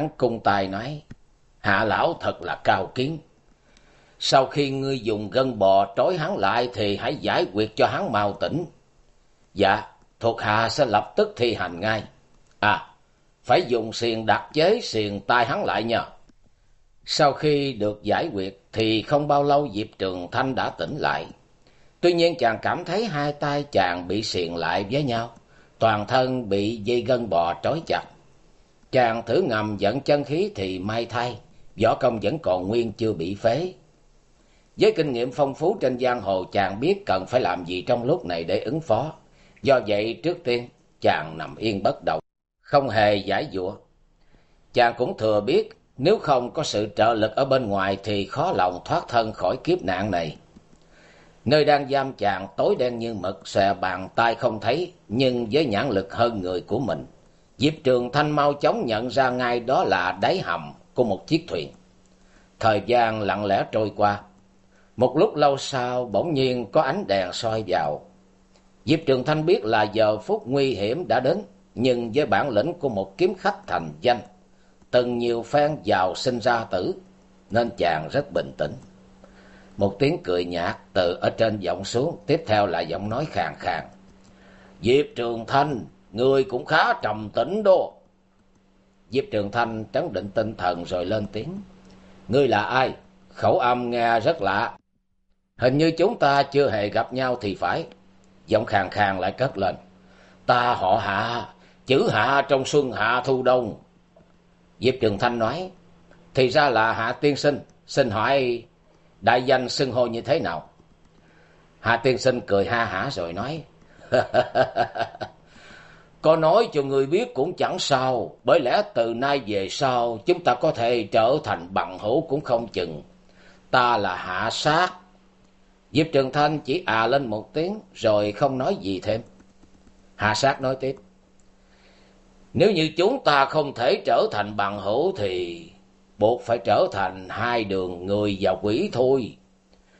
tổng cung tài nói, hạ lão thật là cao kiến. Sau khi ngươi dùng gân bò trói hắn lại thì hãy giải quyết cho hắn mau tỉnh. Dạ thuộc hạ sẽ lập tức thi hành ngay. À phải dùng xiềng đặc chế xiềng tay hắn lại nhờ. Sau khi được giải quyết thì không bao lâu diệp trường thanh đã tỉnh lại. Tuy nhiên chàng cảm thấy hai tay chàng bị xiềng lại với nhau, toàn thân bị dây gân bò trói chặt. Chàng thử ngầm dẫn chân khí thì may thay, võ công vẫn còn nguyên chưa bị phế. Với kinh nghiệm phong phú trên giang hồ chàng biết cần phải làm gì trong lúc này để ứng phó. Do vậy trước tiên chàng nằm yên bất động, không hề giải giụa Chàng cũng thừa biết nếu không có sự trợ lực ở bên ngoài thì khó lòng thoát thân khỏi kiếp nạn này. Nơi đang giam chàng tối đen như mực, xòe bàn tay không thấy, nhưng với nhãn lực hơn người của mình Diệp Trường Thanh mau chóng nhận ra ngay đó là đáy hầm của một chiếc thuyền. Thời gian lặng lẽ trôi qua. Một lúc lâu sau bỗng nhiên có ánh đèn soi vào. Diệp Trường Thanh biết là giờ phút nguy hiểm đã đến, nhưng với bản lĩnh của một kiếm khách thành danh, từng nhiều phen giàu sinh ra tử, nên chàng rất bình tĩnh. Một tiếng cười nhạt từ ở trên giọng xuống, tiếp theo là giọng nói khàn khàn. Diệp Trường Thanh, Người cũng khá trầm tĩnh đó. Diệp Trường Thanh trấn định tinh thần rồi lên tiếng. Ngươi là ai? Khẩu âm nghe rất lạ. Hình như chúng ta chưa hề gặp nhau thì phải. Giọng khàn khàn lại cất lên. Ta họ hạ, chữ hạ trong xuân hạ thu đông. Diệp Trường Thanh nói. Thì ra là hạ tiên sinh. Xin hỏi đại danh xưng hô như thế nào? Hạ tiên sinh cười ha hả rồi nói. Có nói cho người biết cũng chẳng sao, bởi lẽ từ nay về sau chúng ta có thể trở thành bằng hữu cũng không chừng. Ta là hạ sát. Diệp Trường Thanh chỉ à lên một tiếng rồi không nói gì thêm. Hạ sát nói tiếp. Nếu như chúng ta không thể trở thành bằng hữu thì buộc phải trở thành hai đường người và quỷ thôi.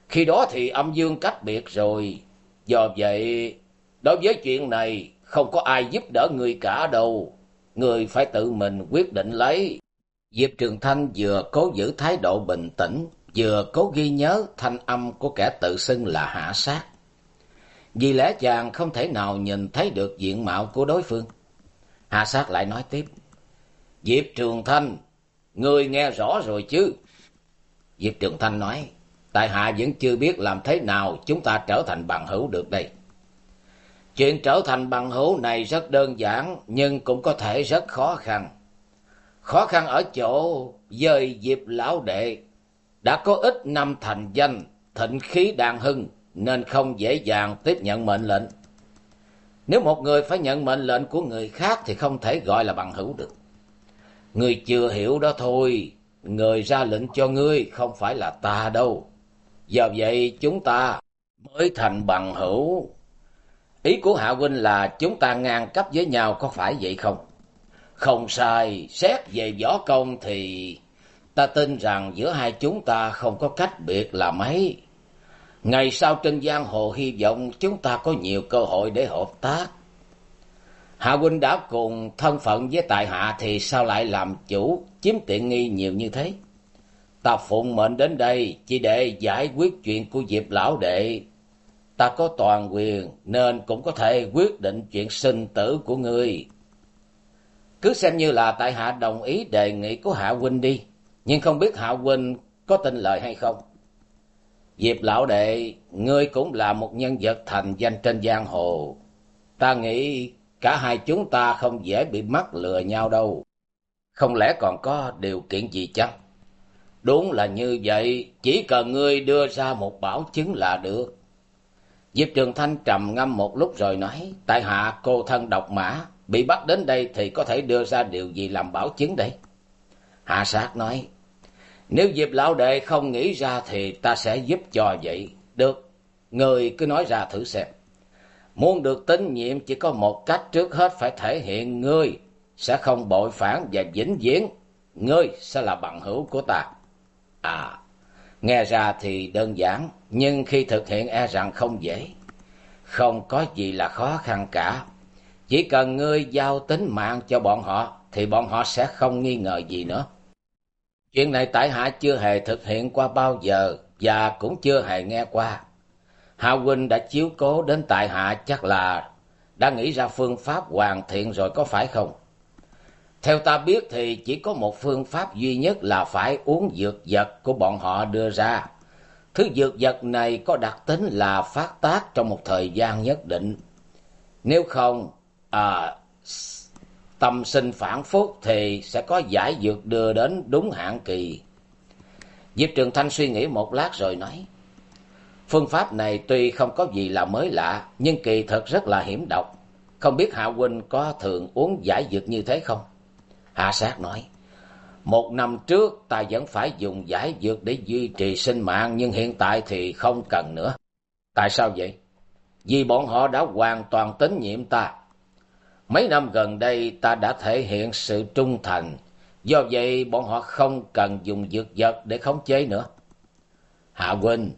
Khi đó thì âm dương cách biệt rồi. Do vậy, đối với chuyện này không có ai giúp đỡ người cả đâu. Người phải tự mình quyết định lấy. Diệp Trường Thanh vừa cố giữ thái độ bình tĩnh, vừa cố ghi nhớ thanh âm của kẻ tự xưng là hạ sát. Vì lẽ chàng không thể nào nhìn thấy được diện mạo của đối phương. Hạ sát lại nói tiếp. Diệp Trường Thanh, người nghe rõ rồi chứ? Diệp Trường Thanh nói, tại hạ vẫn chưa biết làm thế nào chúng ta trở thành bằng hữu được đây. Chuyện trở thành bằng hữu này rất đơn giản, nhưng cũng có thể rất khó khăn. Khó khăn ở chỗ dời dịp lão đệ, đã có ít năm thành danh, thịnh khí đàn hưng, nên không dễ dàng tiếp nhận mệnh lệnh. Nếu một người phải nhận mệnh lệnh của người khác thì không thể gọi là bằng hữu được. Người chưa hiểu đó thôi, người ra lệnh cho ngươi không phải là ta đâu. Do vậy chúng ta mới thành bằng hữu. Ý của Hạ Huynh là chúng ta ngang cấp với nhau có phải vậy không? Không sai, xét về võ công thì ta tin rằng giữa hai chúng ta không có cách biệt là mấy. Ngày sau trên giang hồ hy vọng chúng ta có nhiều cơ hội để hợp tác. Hạ huynh đã cùng thân phận với tại hạ thì sao lại làm chủ chiếm tiện nghi nhiều như thế? Ta phụng mệnh đến đây chỉ để giải quyết chuyện của Diệp lão đệ ta có toàn quyền nên cũng có thể quyết định chuyện sinh tử của ngươi. Cứ xem như là tại hạ đồng ý đề nghị của Hạ Huynh đi, nhưng không biết Hạ Huynh có tin lời hay không. Diệp lão đệ, ngươi cũng là một nhân vật thành danh trên giang hồ. Ta nghĩ cả hai chúng ta không dễ bị mắc lừa nhau đâu. Không lẽ còn có điều kiện gì chăng? Đúng là như vậy, chỉ cần ngươi đưa ra một bảo chứng là được. Diệp Trường Thanh trầm ngâm một lúc rồi nói, tại hạ cô thân độc mã, bị bắt đến đây thì có thể đưa ra điều gì làm bảo chứng đây? Hạ sát nói, nếu Diệp lão đệ không nghĩ ra thì ta sẽ giúp cho vậy. Được, người cứ nói ra thử xem. Muốn được tín nhiệm chỉ có một cách trước hết phải thể hiện ngươi sẽ không bội phản và vĩnh viễn. Ngươi sẽ là bằng hữu của ta. À, nghe ra thì đơn giản, nhưng khi thực hiện e rằng không dễ. Không có gì là khó khăn cả. Chỉ cần ngươi giao tính mạng cho bọn họ, thì bọn họ sẽ không nghi ngờ gì nữa. Chuyện này tại hạ chưa hề thực hiện qua bao giờ, và cũng chưa hề nghe qua. Hạ huynh đã chiếu cố đến tại hạ chắc là đã nghĩ ra phương pháp hoàn thiện rồi có phải không? Theo ta biết thì chỉ có một phương pháp duy nhất là phải uống dược vật của bọn họ đưa ra. Thứ dược vật này có đặc tính là phát tác trong một thời gian nhất định. Nếu không, à, tâm sinh phản phúc thì sẽ có giải dược đưa đến đúng hạn kỳ. Diệp Trường Thanh suy nghĩ một lát rồi nói. Phương pháp này tuy không có gì là mới lạ, nhưng kỳ thật rất là hiểm độc. Không biết Hạ Huynh có thường uống giải dược như thế không? A sát nói. Một năm trước ta vẫn phải dùng giải dược để duy trì sinh mạng, nhưng hiện tại thì không cần nữa. Tại sao vậy? Vì bọn họ đã hoàn toàn tín nhiệm ta. Mấy năm gần đây ta đã thể hiện sự trung thành, do vậy bọn họ không cần dùng dược vật để khống chế nữa. Hạ Huynh,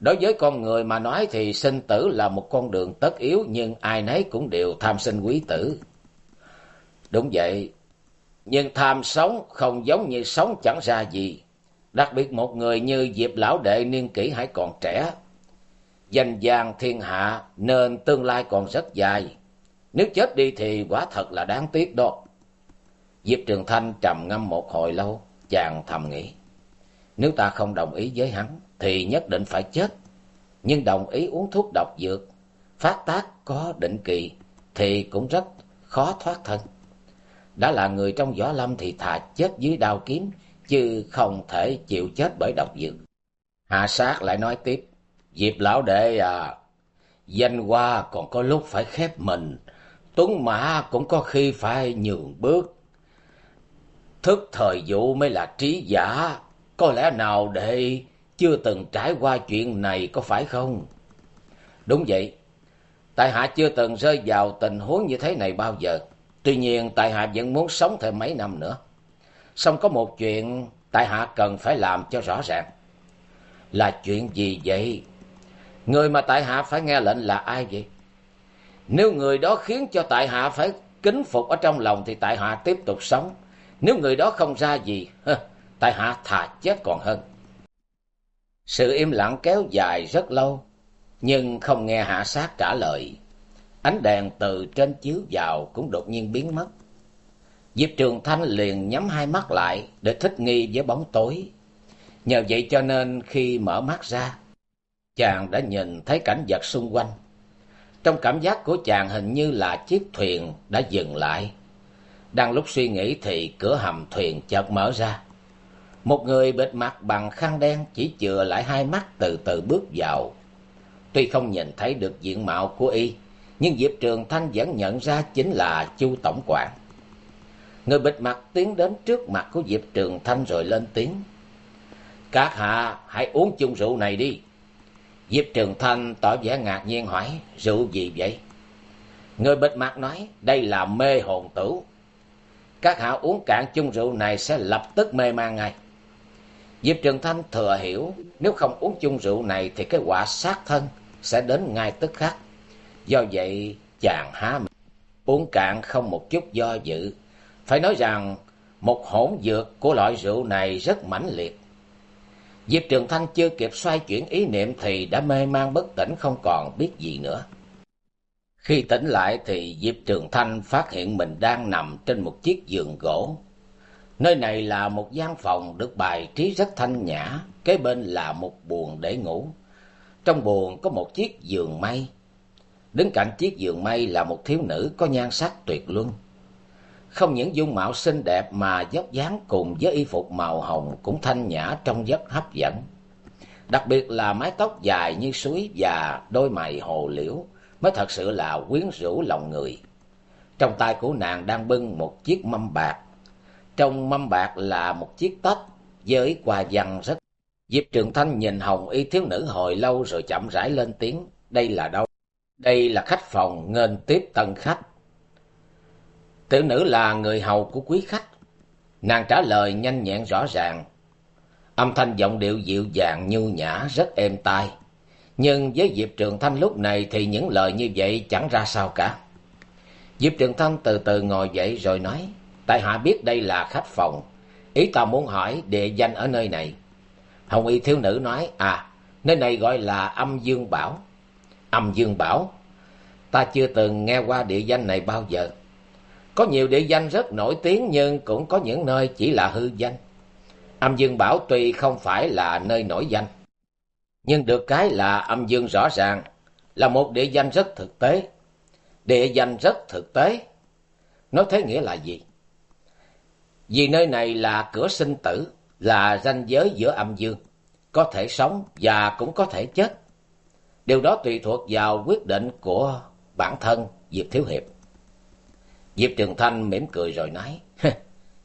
đối với con người mà nói thì sinh tử là một con đường tất yếu, nhưng ai nấy cũng đều tham sinh quý tử. Đúng vậy, nhưng tham sống không giống như sống chẳng ra gì. Đặc biệt một người như Diệp Lão Đệ niên kỷ hãy còn trẻ. Danh vàng thiên hạ nên tương lai còn rất dài. Nếu chết đi thì quả thật là đáng tiếc đó. Diệp Trường Thanh trầm ngâm một hồi lâu, chàng thầm nghĩ. Nếu ta không đồng ý với hắn, thì nhất định phải chết. Nhưng đồng ý uống thuốc độc dược, phát tác có định kỳ, thì cũng rất khó thoát thân. Đã là người trong võ lâm thì thà chết dưới đao kiếm, chứ không thể chịu chết bởi độc dược. Hạ sát lại nói tiếp, Diệp lão đệ à, danh hoa còn có lúc phải khép mình, tuấn mã cũng có khi phải nhường bước. Thức thời vụ mới là trí giả, có lẽ nào đệ chưa từng trải qua chuyện này có phải không? Đúng vậy, tại hạ chưa từng rơi vào tình huống như thế này bao giờ. Tuy nhiên tại hạ vẫn muốn sống thêm mấy năm nữa. song có một chuyện tại hạ cần phải làm cho rõ ràng. Là chuyện gì vậy? Người mà tại hạ phải nghe lệnh là ai vậy? Nếu người đó khiến cho tại hạ phải kính phục ở trong lòng thì tại hạ tiếp tục sống. Nếu người đó không ra gì, tại hạ thà chết còn hơn. Sự im lặng kéo dài rất lâu, nhưng không nghe hạ sát trả lời. Ánh đèn từ trên chiếu vào cũng đột nhiên biến mất. Diệp Trường Thanh liền nhắm hai mắt lại để thích nghi với bóng tối. Nhờ vậy cho nên khi mở mắt ra, chàng đã nhìn thấy cảnh vật xung quanh. Trong cảm giác của chàng hình như là chiếc thuyền đã dừng lại. Đang lúc suy nghĩ thì cửa hầm thuyền chợt mở ra. Một người bịt mặt bằng khăn đen chỉ chừa lại hai mắt từ từ bước vào. Tuy không nhìn thấy được diện mạo của y, nhưng Diệp Trường Thanh vẫn nhận ra chính là Chu Tổng quản. Người bịt mặt tiến đến trước mặt của Diệp Trường Thanh rồi lên tiếng. Các hạ hãy uống chung rượu này đi. Diệp Trường Thanh tỏ vẻ ngạc nhiên hỏi, rượu gì vậy? Người bịt mặt nói, đây là mê hồn tử. Các hạ uống cạn chung rượu này sẽ lập tức mê man ngay. Diệp Trường Thanh thừa hiểu, nếu không uống chung rượu này thì cái quả sát thân sẽ đến ngay tức khắc. Do vậy, chàng há miệng, uống cạn không một chút do dự. Phải nói rằng, một hỗn dược của loại rượu này rất mãnh liệt. Diệp Trường Thanh chưa kịp xoay chuyển ý niệm thì đã mê man bất tỉnh không còn biết gì nữa. Khi tỉnh lại thì Diệp Trường Thanh phát hiện mình đang nằm trên một chiếc giường gỗ. Nơi này là một gian phòng được bài trí rất thanh nhã, kế bên là một buồng để ngủ. Trong buồng có một chiếc giường mây, Đứng cạnh chiếc giường mây là một thiếu nữ có nhan sắc tuyệt luân. Không những dung mạo xinh đẹp mà dốc dáng cùng với y phục màu hồng cũng thanh nhã trong giấc hấp dẫn. đặc biệt là mái tóc dài như suối và đôi mày hồ liễu mới thật sự là quyến rũ lòng người. Trong tay của nàng đang bưng một chiếc mâm bạc. Trong mâm bạc là một chiếc tách với quà văn rất. Diệp Trường Thanh nhìn Hồng Y thiếu nữ hồi lâu rồi chậm rãi lên tiếng. Đây là đâu? Đây là khách phòng nên tiếp tân khách. Tiểu nữ là người hầu của quý khách. Nàng trả lời nhanh nhẹn rõ ràng. Âm thanh giọng điệu dịu dàng nhu nhã rất êm tai. Nhưng với Diệp Trường Thanh lúc này thì những lời như vậy chẳng ra sao cả. Diệp Trường Thanh từ từ ngồi dậy rồi nói, tại hạ biết đây là khách phòng, ý ta muốn hỏi địa danh ở nơi này. Hồng Y thiếu nữ nói, à, nơi này gọi là âm dương bảo. Âm dương bảo, ta chưa từng nghe qua địa danh này bao giờ. Có nhiều địa danh rất nổi tiếng nhưng cũng có những nơi chỉ là hư danh. Âm dương bảo tuy không phải là nơi nổi danh, nhưng được cái là âm dương rõ ràng, là một địa danh rất thực tế. Địa danh rất thực tế. Nói thế nghĩa là gì? Vì nơi này là cửa sinh tử, là ranh giới giữa âm dương, có thể sống và cũng có thể chết. Điều đó tùy thuộc vào quyết định của bản thân Diệp Thiếu Hiệp. Diệp Trường Thanh mỉm cười rồi nói,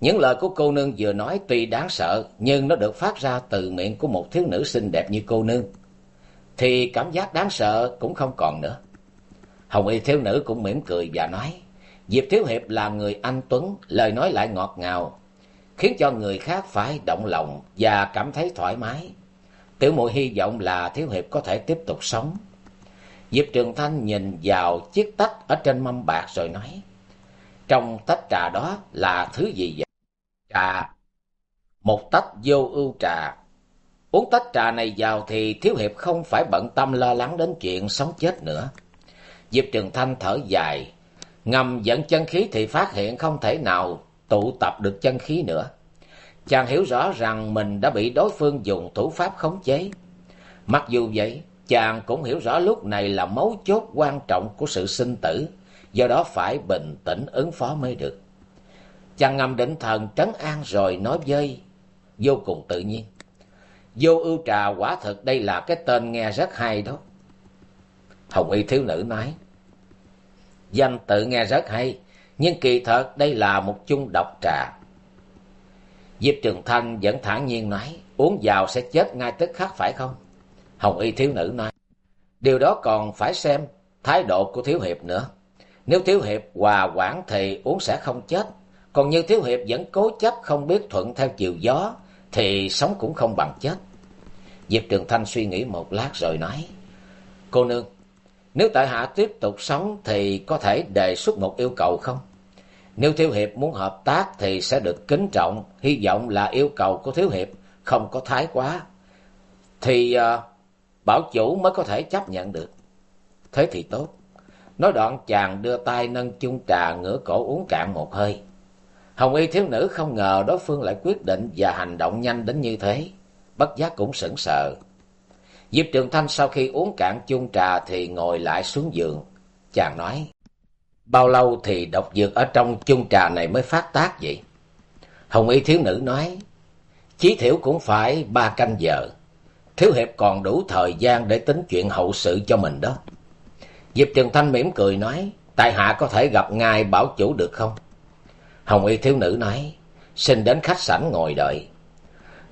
những lời của cô nương vừa nói tuy đáng sợ, nhưng nó được phát ra từ miệng của một thiếu nữ xinh đẹp như cô nương. Thì cảm giác đáng sợ cũng không còn nữa. Hồng y thiếu nữ cũng mỉm cười và nói, Diệp Thiếu Hiệp là người anh Tuấn, lời nói lại ngọt ngào, khiến cho người khác phải động lòng và cảm thấy thoải mái. Tiểu muội hy vọng là Thiếu Hiệp có thể tiếp tục sống. Diệp Trường Thanh nhìn vào chiếc tách ở trên mâm bạc rồi nói, trong tách trà đó là thứ gì vậy? Trà. Một tách vô ưu trà. Uống tách trà này vào thì Thiếu Hiệp không phải bận tâm lo lắng đến chuyện sống chết nữa. Diệp Trường Thanh thở dài, ngầm dẫn chân khí thì phát hiện không thể nào tụ tập được chân khí nữa. Chàng hiểu rõ rằng mình đã bị đối phương dùng thủ pháp khống chế. Mặc dù vậy, chàng cũng hiểu rõ lúc này là mấu chốt quan trọng của sự sinh tử, do đó phải bình tĩnh ứng phó mới được. Chàng ngầm định thần trấn an rồi nói với vô cùng tự nhiên. Vô ưu trà quả thực đây là cái tên nghe rất hay đó. Hồng y thiếu nữ nói. Danh tự nghe rất hay, nhưng kỳ thật đây là một chung độc trà. Diệp Trường Thanh vẫn thản nhiên nói, uống vào sẽ chết ngay tức khắc phải không? Hồng y thiếu nữ nói, điều đó còn phải xem thái độ của thiếu hiệp nữa. Nếu thiếu hiệp hòa quản thì uống sẽ không chết, còn như thiếu hiệp vẫn cố chấp không biết thuận theo chiều gió, thì sống cũng không bằng chết. Diệp Trường Thanh suy nghĩ một lát rồi nói, cô nương, nếu tại hạ tiếp tục sống thì có thể đề xuất một yêu cầu không? Nếu Thiếu Hiệp muốn hợp tác thì sẽ được kính trọng, hy vọng là yêu cầu của Thiếu Hiệp không có thái quá. Thì uh, bảo chủ mới có thể chấp nhận được. Thế thì tốt. Nói đoạn chàng đưa tay nâng chung trà ngửa cổ uống cạn một hơi. Hồng y thiếu nữ không ngờ đối phương lại quyết định và hành động nhanh đến như thế. Bất giác cũng sững sờ. Diệp Trường Thanh sau khi uống cạn chung trà thì ngồi lại xuống giường. Chàng nói, bao lâu thì độc dược ở trong chung trà này mới phát tác vậy? Hồng y thiếu nữ nói, chí thiểu cũng phải ba canh giờ. Thiếu hiệp còn đủ thời gian để tính chuyện hậu sự cho mình đó. Diệp Trường Thanh mỉm cười nói, tại hạ có thể gặp ngài bảo chủ được không? Hồng y thiếu nữ nói, xin đến khách sảnh ngồi đợi.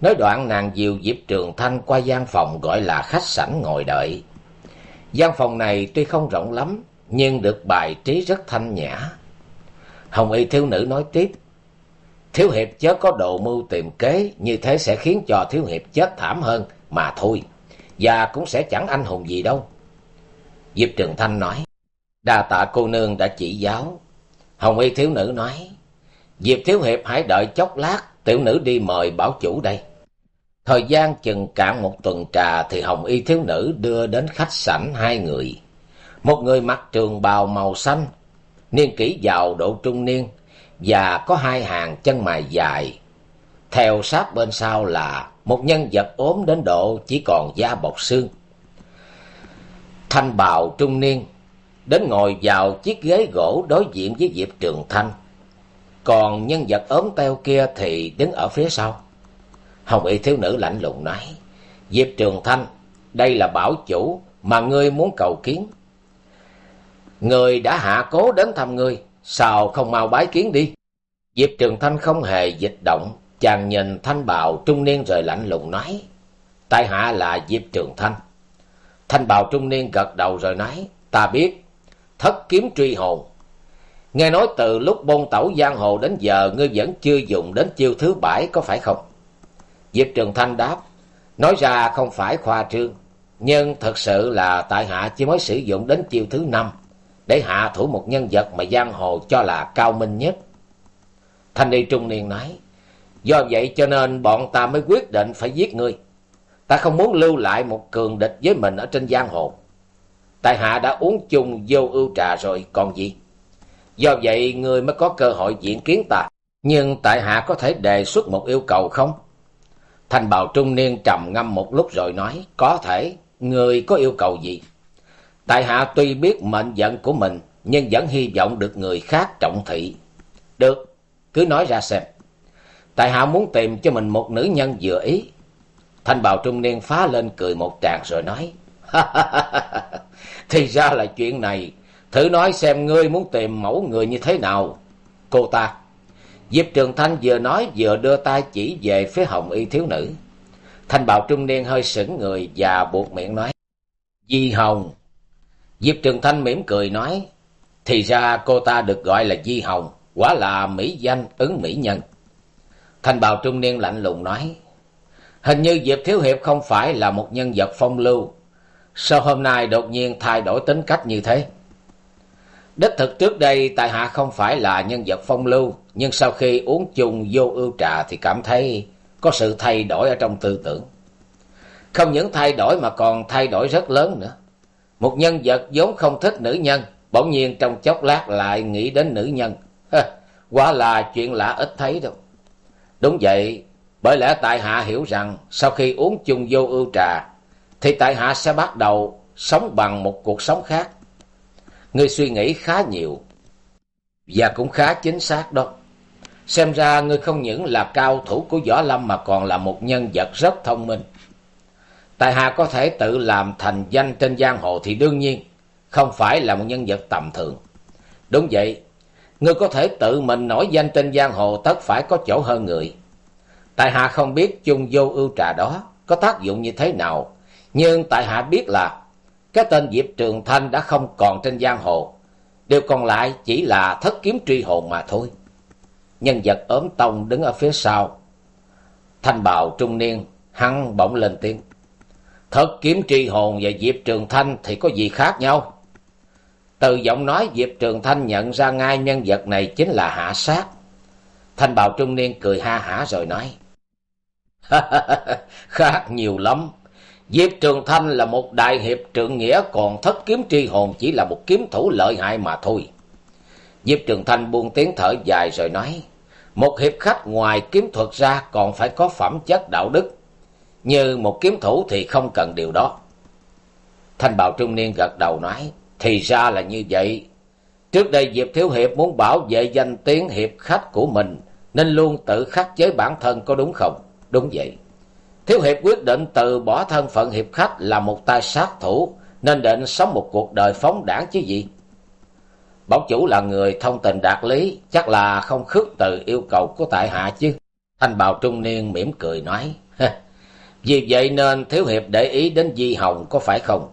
Nói đoạn nàng dìu Diệp Trường Thanh qua gian phòng gọi là khách sảnh ngồi đợi. gian phòng này tuy không rộng lắm, nhưng được bài trí rất thanh nhã. Hồng y thiếu nữ nói tiếp, Thiếu hiệp chớ có độ mưu tìm kế, như thế sẽ khiến cho thiếu hiệp chết thảm hơn mà thôi, và cũng sẽ chẳng anh hùng gì đâu. Diệp Trường Thanh nói, đa tạ cô nương đã chỉ giáo. Hồng y thiếu nữ nói, Diệp thiếu hiệp hãy đợi chốc lát, tiểu nữ đi mời bảo chủ đây. Thời gian chừng cạn một tuần trà thì Hồng Y thiếu nữ đưa đến khách sảnh hai người. Một người mặc trường bào màu xanh, niên kỷ giàu độ trung niên, và có hai hàng chân mày dài. Theo sát bên sau là một nhân vật ốm đến độ chỉ còn da bọc xương. Thanh bào trung niên, đến ngồi vào chiếc ghế gỗ đối diện với Diệp Trường Thanh. Còn nhân vật ốm teo kia thì đứng ở phía sau. Hồng y thiếu nữ lạnh lùng nói, Diệp Trường Thanh, đây là bảo chủ mà ngươi muốn cầu kiến. Người đã hạ cố đến thăm ngươi, sao không mau bái kiến đi? Diệp Trường Thanh không hề dịch động, chàng nhìn thanh bào trung niên rồi lạnh lùng nói. Tại hạ là Diệp Trường Thanh. Thanh bào trung niên gật đầu rồi nói, ta biết, thất kiếm truy hồn. Nghe nói từ lúc bôn tẩu giang hồ đến giờ ngươi vẫn chưa dùng đến chiêu thứ bảy có phải không? Diệp Trường Thanh đáp, nói ra không phải khoa trương, nhưng thật sự là tại hạ chỉ mới sử dụng đến chiêu thứ năm để hạ thủ một nhân vật mà giang hồ cho là cao minh nhất. Thanh niên trung niên nói, do vậy cho nên bọn ta mới quyết định phải giết ngươi. Ta không muốn lưu lại một cường địch với mình ở trên giang hồ. Tại hạ đã uống chung vô ưu trà rồi, còn gì? Do vậy ngươi mới có cơ hội diện kiến ta. Nhưng tại hạ có thể đề xuất một yêu cầu không? Thành bào trung niên trầm ngâm một lúc rồi nói, có thể, người có yêu cầu gì? Tại hạ tuy biết mệnh giận của mình, nhưng vẫn hy vọng được người khác trọng thị. Được, cứ nói ra xem. Tại hạ muốn tìm cho mình một nữ nhân vừa ý. Thanh bào trung niên phá lên cười một tràng rồi nói. Thì ra là chuyện này. Thử nói xem ngươi muốn tìm mẫu người như thế nào. Cô ta. Diệp Trường Thanh vừa nói vừa đưa tay chỉ về phía hồng y thiếu nữ. Thanh bào trung niên hơi sững người và buộc miệng nói. Di Hồng. Diệp Trường Thanh mỉm cười nói. Thì ra cô ta được gọi là Di Hồng. Quả là mỹ danh ứng mỹ nhân. Thanh bào trung niên lạnh lùng nói. Hình như Diệp Thiếu Hiệp không phải là một nhân vật phong lưu. Sao hôm nay đột nhiên thay đổi tính cách như thế? Đích thực trước đây tại hạ không phải là nhân vật phong lưu, nhưng sau khi uống chung vô ưu trà thì cảm thấy có sự thay đổi ở trong tư tưởng. Không những thay đổi mà còn thay đổi rất lớn nữa. Một nhân vật vốn không thích nữ nhân, bỗng nhiên trong chốc lát lại nghĩ đến nữ nhân. Quả là chuyện lạ ít thấy đâu. Đúng vậy, bởi lẽ tại hạ hiểu rằng sau khi uống chung vô ưu trà, thì tại hạ sẽ bắt đầu sống bằng một cuộc sống khác. Ngươi suy nghĩ khá nhiều, và cũng khá chính xác đó. Xem ra ngươi không những là cao thủ của Võ Lâm mà còn là một nhân vật rất thông minh. Tại hạ có thể tự làm thành danh trên giang hồ thì đương nhiên không phải là một nhân vật tầm thường. Đúng vậy, ngươi có thể tự mình nổi danh trên giang hồ tất phải có chỗ hơn người. Tại hạ không biết chung vô ưu trà đó có tác dụng như thế nào, nhưng tại hạ biết là cái tên Diệp Trường Thanh đã không còn trên giang hồ, điều còn lại chỉ là thất kiếm truy hồn mà thôi. Nhân vật ốm tông đứng ở phía sau. Thanh bào trung niên, hăng bỗng lên tiếng. Thất kiếm tri hồn và Diệp Trường Thanh thì có gì khác nhau? Từ giọng nói Diệp Trường Thanh nhận ra ngay nhân vật này chính là hạ sát. Thanh bào trung niên cười ha hả rồi nói. khác nhiều lắm. Diệp Trường Thanh là một đại hiệp trượng nghĩa, còn thất kiếm tri hồn chỉ là một kiếm thủ lợi hại mà thôi. Diệp Trường Thanh buông tiếng thở dài rồi nói. Một hiệp khách ngoài kiếm thuật ra còn phải có phẩm chất đạo đức. Như một kiếm thủ thì không cần điều đó. Thanh bào trung niên gật đầu nói. Thì ra là như vậy. Trước đây Diệp Thiếu Hiệp muốn bảo vệ danh tiếng hiệp khách của mình, nên luôn tự khắc chế bản thân có đúng không? Đúng vậy. Thiếu Hiệp quyết định từ bỏ thân phận hiệp khách là một tay sát thủ, nên định sống một cuộc đời phóng đảng chứ gì. Bảo chủ là người thông tình đạt lý, chắc là không khước từ yêu cầu của tại hạ chứ. Thanh bào trung niên mỉm cười nói, vì vậy nên Thiếu Hiệp để ý đến Di Hồng có phải không?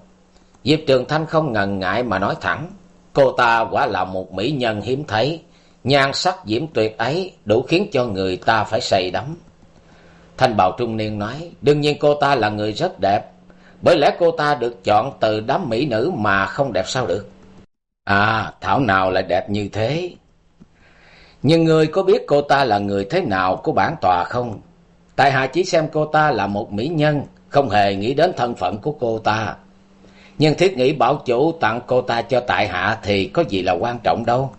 Diệp Trường Thanh không ngần ngại mà nói thẳng. Cô ta quả là một mỹ nhân hiếm thấy. Nhan sắc diễm tuyệt ấy đủ khiến cho người ta phải say đắm. Thanh bào trung niên nói, đương nhiên cô ta là người rất đẹp. Bởi lẽ cô ta được chọn từ đám mỹ nữ mà không đẹp sao được. À, thảo nào lại đẹp như thế? Nhưng người có biết cô ta là người thế nào của bản tòa không? Tại hạ chỉ xem cô ta là một mỹ nhân, không hề nghĩ đến thân phận của cô ta nhưng thiết nghĩ bảo chủ tặng cô ta cho tại hạ thì có gì là quan trọng đâu.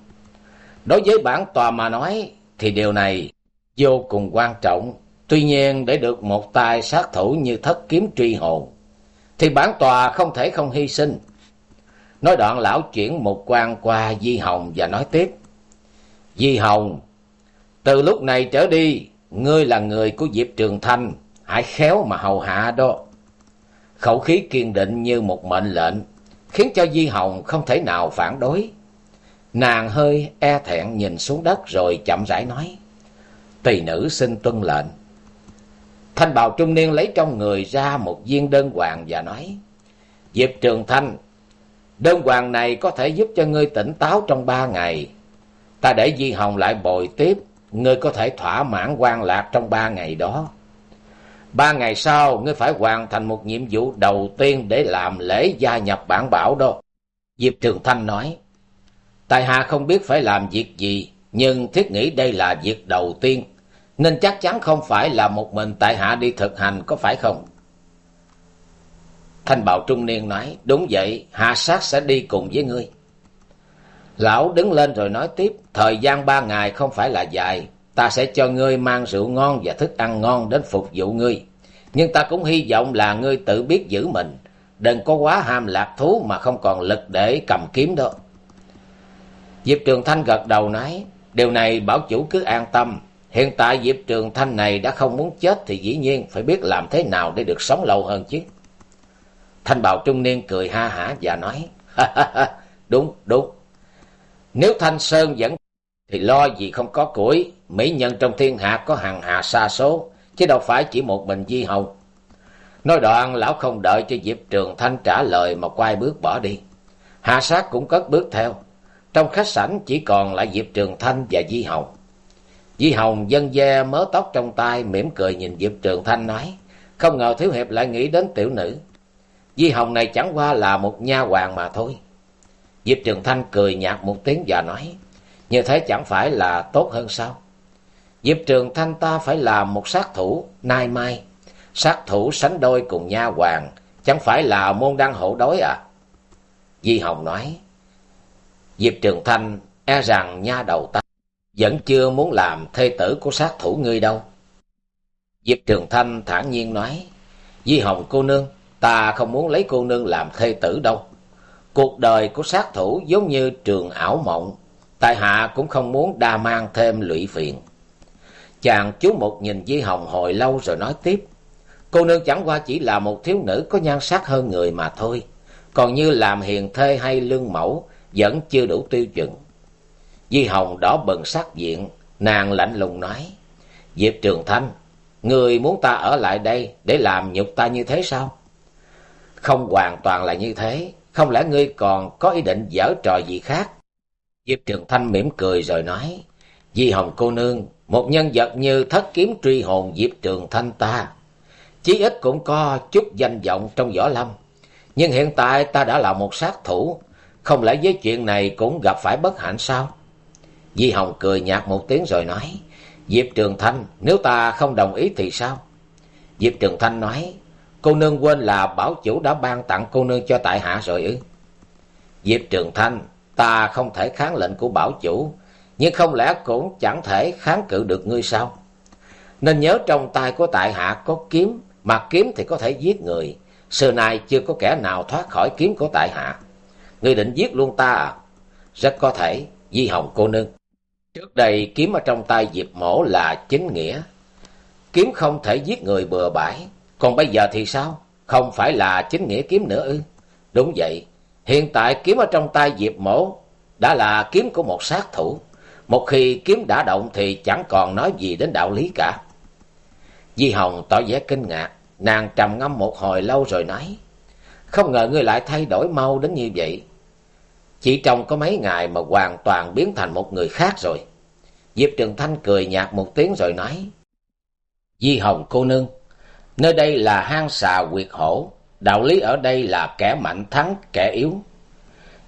Đối với bản tòa mà nói thì điều này vô cùng quan trọng. Tuy nhiên để được một tài sát thủ như thất kiếm truy hồn thì bản tòa không thể không hy sinh. Nói đoạn lão chuyển một quan qua Di Hồng và nói tiếp. Di Hồng, từ lúc này trở đi, ngươi là người của Diệp Trường Thanh, hãy khéo mà hầu hạ đó. khẩu khí kiên định như một mệnh lệnh, khiến cho Di Hồng không thể nào phản đối. Nàng hơi e thẹn nhìn xuống đất rồi chậm rãi nói. Tỳ nữ xin tuân lệnh. Thanh bào trung niên lấy trong người ra một viên đơn hoàng và nói. Diệp Trường Thanh, đơn hoàng này có thể giúp cho ngươi tỉnh táo trong ba ngày. Ta để Di Hồng lại bồi tiếp, ngươi có thể thỏa mãn quan lạc trong ba ngày đó. Ba ngày sau, ngươi phải hoàn thành một nhiệm vụ đầu tiên để làm lễ gia nhập bản bảo đó. Diệp Trường Thanh nói, Tài hạ không biết phải làm việc gì, nhưng thiết nghĩ đây là việc đầu tiên, nên chắc chắn không phải là một mình tại hạ đi thực hành, có phải không? Thanh Bảo Trung Niên nói, đúng vậy, hạ sát sẽ đi cùng với ngươi. Lão đứng lên rồi nói tiếp, thời gian ba ngày không phải là dài, ta sẽ cho ngươi mang rượu ngon và thức ăn ngon đến phục vụ ngươi. Nhưng ta cũng hy vọng là ngươi tự biết giữ mình, đừng có quá ham lạc thú mà không còn lực để cầm kiếm đó. Diệp Trường Thanh gật đầu nói, điều này bảo chủ cứ an tâm. Hiện tại Diệp Trường Thanh này đã không muốn chết thì dĩ nhiên phải biết làm thế nào để được sống lâu hơn chứ. Thanh bào trung niên cười ha hả và nói, đúng, đúng. Nếu Thanh Sơn vẫn thì lo gì không có củi, mỹ nhân trong thiên hạ có hàng hà xa số, chứ đâu phải chỉ một mình Di Hồng. Nói đoạn, lão không đợi cho Diệp Trường Thanh trả lời mà quay bước bỏ đi. Hạ sát cũng cất bước theo. Trong khách sảnh chỉ còn lại Diệp Trường Thanh và Di Hồng. Di Hồng dân ve mớ tóc trong tay, mỉm cười nhìn Diệp Trường Thanh nói, không ngờ Thiếu Hiệp lại nghĩ đến tiểu nữ. Di Hồng này chẳng qua là một nha hoàng mà thôi. Diệp Trường Thanh cười nhạt một tiếng và nói, như thế chẳng phải là tốt hơn sao? Diệp Trường Thanh ta phải làm một sát thủ, nay mai. Sát thủ sánh đôi cùng nha hoàng, chẳng phải là môn đăng hộ đối à? Di Hồng nói, Diệp Trường Thanh e rằng nha đầu ta vẫn chưa muốn làm thê tử của sát thủ ngươi đâu. Diệp Trường Thanh thản nhiên nói, Di Hồng cô nương, ta không muốn lấy cô nương làm thê tử đâu. Cuộc đời của sát thủ giống như trường ảo mộng, tại hạ cũng không muốn đa mang thêm lụy phiền. Chàng chú một nhìn Di Hồng hồi lâu rồi nói tiếp, cô nương chẳng qua chỉ là một thiếu nữ có nhan sắc hơn người mà thôi, còn như làm hiền thê hay lương mẫu vẫn chưa đủ tiêu chuẩn. Di Hồng đỏ bừng sắc diện, nàng lạnh lùng nói, Diệp Trường Thanh, người muốn ta ở lại đây để làm nhục ta như thế sao? Không hoàn toàn là như thế, không lẽ ngươi còn có ý định giở trò gì khác? Diệp Trường Thanh mỉm cười rồi nói, Di Hồng cô nương, một nhân vật như thất kiếm truy hồn Diệp Trường Thanh ta, chí ít cũng có chút danh vọng trong võ lâm. Nhưng hiện tại ta đã là một sát thủ, không lẽ với chuyện này cũng gặp phải bất hạnh sao? Di Hồng cười nhạt một tiếng rồi nói, Diệp Trường Thanh, nếu ta không đồng ý thì sao? Diệp Trường Thanh nói, cô nương quên là bảo chủ đã ban tặng cô nương cho tại hạ rồi ư? Diệp Trường Thanh, ta không thể kháng lệnh của bảo chủ, nhưng không lẽ cũng chẳng thể kháng cự được ngươi sao? Nên nhớ trong tay của tại hạ có kiếm, mà kiếm thì có thể giết người. Xưa nay chưa có kẻ nào thoát khỏi kiếm của tại hạ. Ngươi định giết luôn ta à? Rất có thể, Di Hồng cô nương. Trước đây kiếm ở trong tay Diệp Mổ là chính nghĩa. Kiếm không thể giết người bừa bãi. Còn bây giờ thì sao? Không phải là chính nghĩa kiếm nữa ư? Đúng vậy. Hiện tại kiếm ở trong tay Diệp Mổ đã là kiếm của một sát thủ. Một khi kiếm đã động thì chẳng còn nói gì đến đạo lý cả. Di Hồng tỏ vẻ kinh ngạc. Nàng trầm ngâm một hồi lâu rồi nói. Không ngờ ngươi lại thay đổi mau đến như vậy. Chỉ trong có mấy ngày mà hoàn toàn biến thành một người khác rồi. Diệp Trường Thanh cười nhạt một tiếng rồi nói. Di Hồng cô nương, nơi đây là hang xà quyệt hổ, đạo lý ở đây là kẻ mạnh thắng kẻ yếu.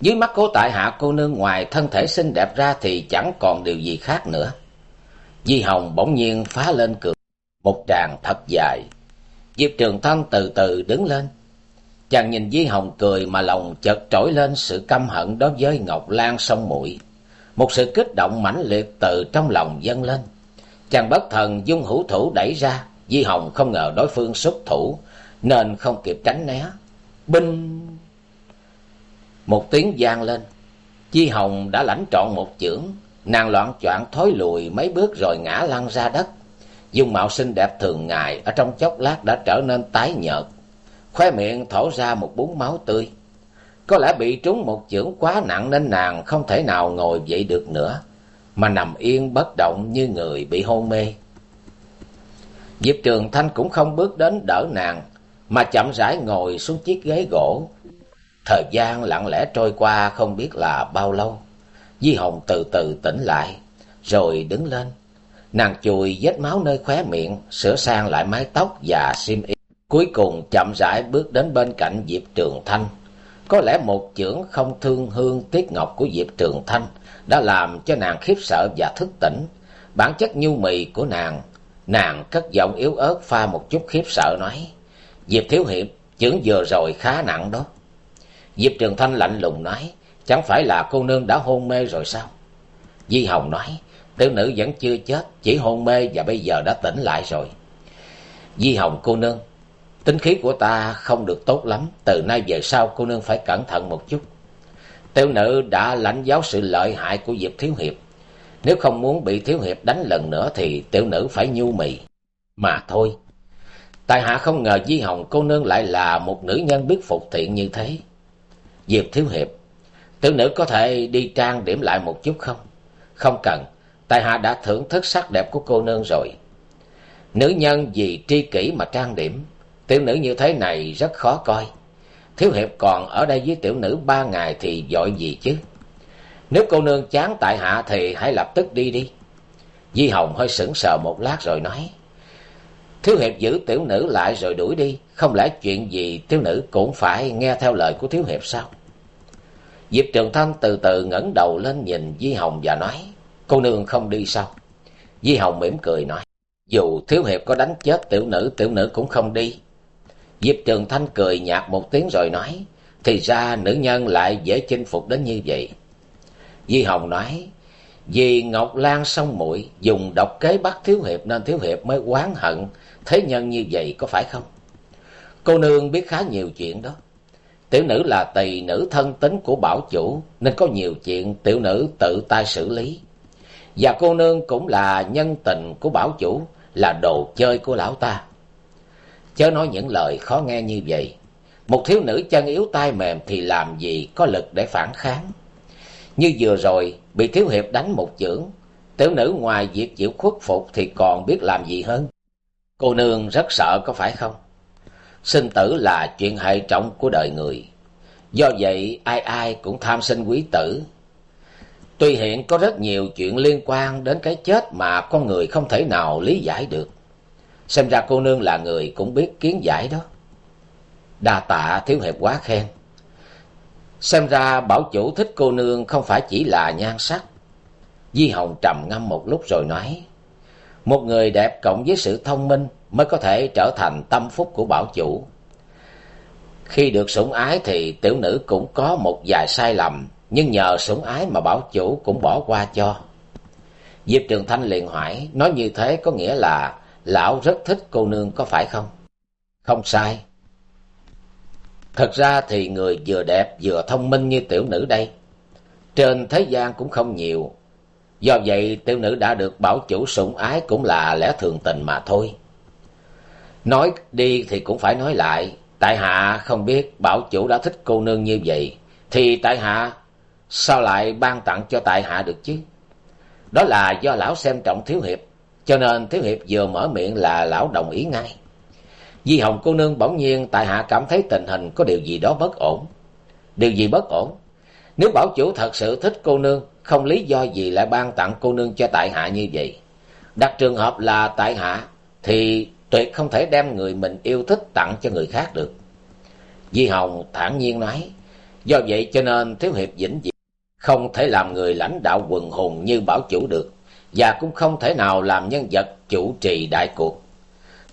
Dưới mắt cố tại hạ cô nương ngoài thân thể xinh đẹp ra thì chẳng còn điều gì khác nữa. Di Hồng bỗng nhiên phá lên cười, một tràng thật dài. Diệp Trường Thanh từ từ đứng lên, Chàng nhìn Di Hồng cười mà lòng chợt trỗi lên sự căm hận đối với Ngọc Lan sông muội Một sự kích động mãnh liệt từ trong lòng dâng lên. Chàng bất thần dung hữu thủ đẩy ra, Di Hồng không ngờ đối phương xuất thủ, nên không kịp tránh né. Binh! Một tiếng vang lên, Di Hồng đã lãnh trọn một chưởng, nàng loạn choạng thối lùi mấy bước rồi ngã lăn ra đất. Dung mạo xinh đẹp thường ngày ở trong chốc lát đã trở nên tái nhợt, khóe miệng thổ ra một búng máu tươi. Có lẽ bị trúng một chưởng quá nặng nên nàng không thể nào ngồi dậy được nữa, mà nằm yên bất động như người bị hôn mê. Diệp Trường Thanh cũng không bước đến đỡ nàng, mà chậm rãi ngồi xuống chiếc ghế gỗ. Thời gian lặng lẽ trôi qua không biết là bao lâu. Di Hồng từ từ tỉnh lại, rồi đứng lên. Nàng chùi vết máu nơi khóe miệng, sửa sang lại mái tóc và xiêm y. Cuối cùng chậm rãi bước đến bên cạnh Diệp Trường Thanh. Có lẽ một chưởng không thương hương tiếc ngọc của Diệp Trường Thanh đã làm cho nàng khiếp sợ và thức tỉnh. Bản chất nhu mì của nàng, nàng cất giọng yếu ớt pha một chút khiếp sợ nói. Diệp Thiếu Hiệp, chưởng vừa rồi khá nặng đó. Diệp Trường Thanh lạnh lùng nói, chẳng phải là cô nương đã hôn mê rồi sao? Di Hồng nói, tiểu nữ vẫn chưa chết, chỉ hôn mê và bây giờ đã tỉnh lại rồi. Di Hồng cô nương, tính khí của ta không được tốt lắm, từ nay về sau cô nương phải cẩn thận một chút. Tiểu nữ đã lãnh giáo sự lợi hại của Diệp Thiếu Hiệp. Nếu không muốn bị Thiếu Hiệp đánh lần nữa thì tiểu nữ phải nhu mì. Mà thôi, tại hạ không ngờ Di Hồng cô nương lại là một nữ nhân biết phục thiện như thế. Diệp Thiếu Hiệp, tiểu nữ có thể đi trang điểm lại một chút không? Không cần, tại hạ đã thưởng thức sắc đẹp của cô nương rồi. Nữ nhân vì tri kỷ mà trang điểm, tiểu nữ như thế này rất khó coi. Thiếu hiệp còn ở đây với tiểu nữ ba ngày thì dội gì chứ? Nếu cô nương chán tại hạ thì hãy lập tức đi đi. Di Hồng hơi sững sờ một lát rồi nói. Thiếu hiệp giữ tiểu nữ lại rồi đuổi đi. Không lẽ chuyện gì tiểu nữ cũng phải nghe theo lời của thiếu hiệp sao? Diệp Trường Thanh từ từ ngẩng đầu lên nhìn Di Hồng và nói. Cô nương không đi sao? Di Hồng mỉm cười nói. Dù thiếu hiệp có đánh chết tiểu nữ, tiểu nữ cũng không đi. Diệp Trường Thanh cười nhạt một tiếng rồi nói. Thì ra nữ nhân lại dễ chinh phục đến như vậy. Di Hồng nói. Vì Ngọc Lan sông muội dùng độc kế bắt Thiếu Hiệp nên Thiếu Hiệp mới oán hận thế nhân như vậy có phải không? Cô nương biết khá nhiều chuyện đó. Tiểu nữ là tỳ nữ thân tính của bảo chủ nên có nhiều chuyện tiểu nữ tự tay xử lý. Và cô nương cũng là nhân tình của bảo chủ, là đồ chơi của lão ta. Chớ nói những lời khó nghe như vậy. Một thiếu nữ chân yếu tay mềm thì làm gì có lực để phản kháng. Như vừa rồi, bị thiếu hiệp đánh một chưởng. Tiểu nữ ngoài việc chịu khuất phục thì còn biết làm gì hơn. Cô nương rất sợ có phải không? Sinh tử là chuyện hệ trọng của đời người. Do vậy, ai ai cũng tham sinh quý tử. Tuy hiện có rất nhiều chuyện liên quan đến cái chết mà con người không thể nào lý giải được. Xem ra cô nương là người cũng biết kiến giải đó. Đa tạ thiếu hiệp quá khen. Xem ra bảo chủ thích cô nương không phải chỉ là nhan sắc. Di Hồng trầm ngâm một lúc rồi nói. Một người đẹp cộng với sự thông minh mới có thể trở thành tâm phúc của bảo chủ. Khi được sủng ái thì tiểu nữ cũng có một vài sai lầm, nhưng nhờ sủng ái mà bảo chủ cũng bỏ qua cho. Diệp Trường Thanh liền hỏi, nói như thế có nghĩa là lão rất thích cô nương có phải không? Không sai. Thật ra thì người vừa đẹp vừa thông minh như tiểu nữ đây. Trên thế gian cũng không nhiều. Do vậy, tiểu nữ đã được bảo chủ sủng ái cũng là lẽ thường tình mà thôi. Nói đi thì cũng phải nói lại. Tại hạ không biết bảo chủ đã thích cô nương như vậy. Thì tại hạ sao lại ban tặng cho tại hạ được chứ? Đó là do lão xem trọng thiếu hiệp. Cho nên thiếu hiệp vừa mở miệng là lão đồng ý ngay. Di Hồng cô nương bỗng nhiên tại hạ cảm thấy tình hình có điều gì đó bất ổn. Điều gì bất ổn? Nếu bảo chủ thật sự thích cô nương, không lý do gì lại ban tặng cô nương cho tại hạ như vậy. Đặt trường hợp là tại hạ, thì tuyệt không thể đem người mình yêu thích tặng cho người khác được. Di Hồng thản nhiên nói, do vậy cho nên Thiếu Hiệp vĩnh viễn không thể làm người lãnh đạo quần hùng như bảo chủ được, và cũng không thể nào làm nhân vật chủ trì đại cuộc.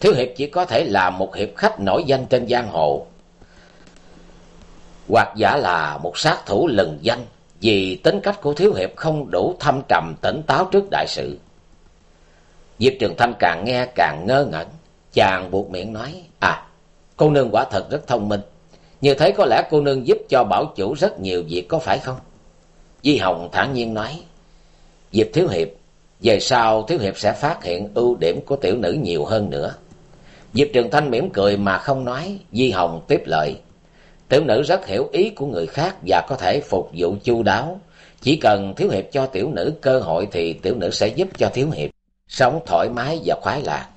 Thiếu Hiệp chỉ có thể là một hiệp khách nổi danh trên giang hồ, hoặc giả là một sát thủ lừng danh, vì tính cách của Thiếu Hiệp không đủ thâm trầm tỉnh táo trước đại sự. Diệp Trường Thanh càng nghe càng ngơ ngẩn, chàng buộc miệng nói, à, cô nương quả thật rất thông minh, như thế có lẽ cô nương giúp cho bảo chủ rất nhiều việc có phải không? Di Hồng thản nhiên nói, Diệp Thiếu Hiệp, về sau Thiếu Hiệp sẽ phát hiện ưu điểm của tiểu nữ nhiều hơn nữa. Diệp Trường Thanh mỉm cười mà không nói, Di Hồng tiếp lời. Tiểu nữ rất hiểu ý của người khác và có thể phục vụ chu đáo. Chỉ cần Thiếu Hiệp cho tiểu nữ cơ hội thì tiểu nữ sẽ giúp cho Thiếu Hiệp sống thoải mái và khoái lạc.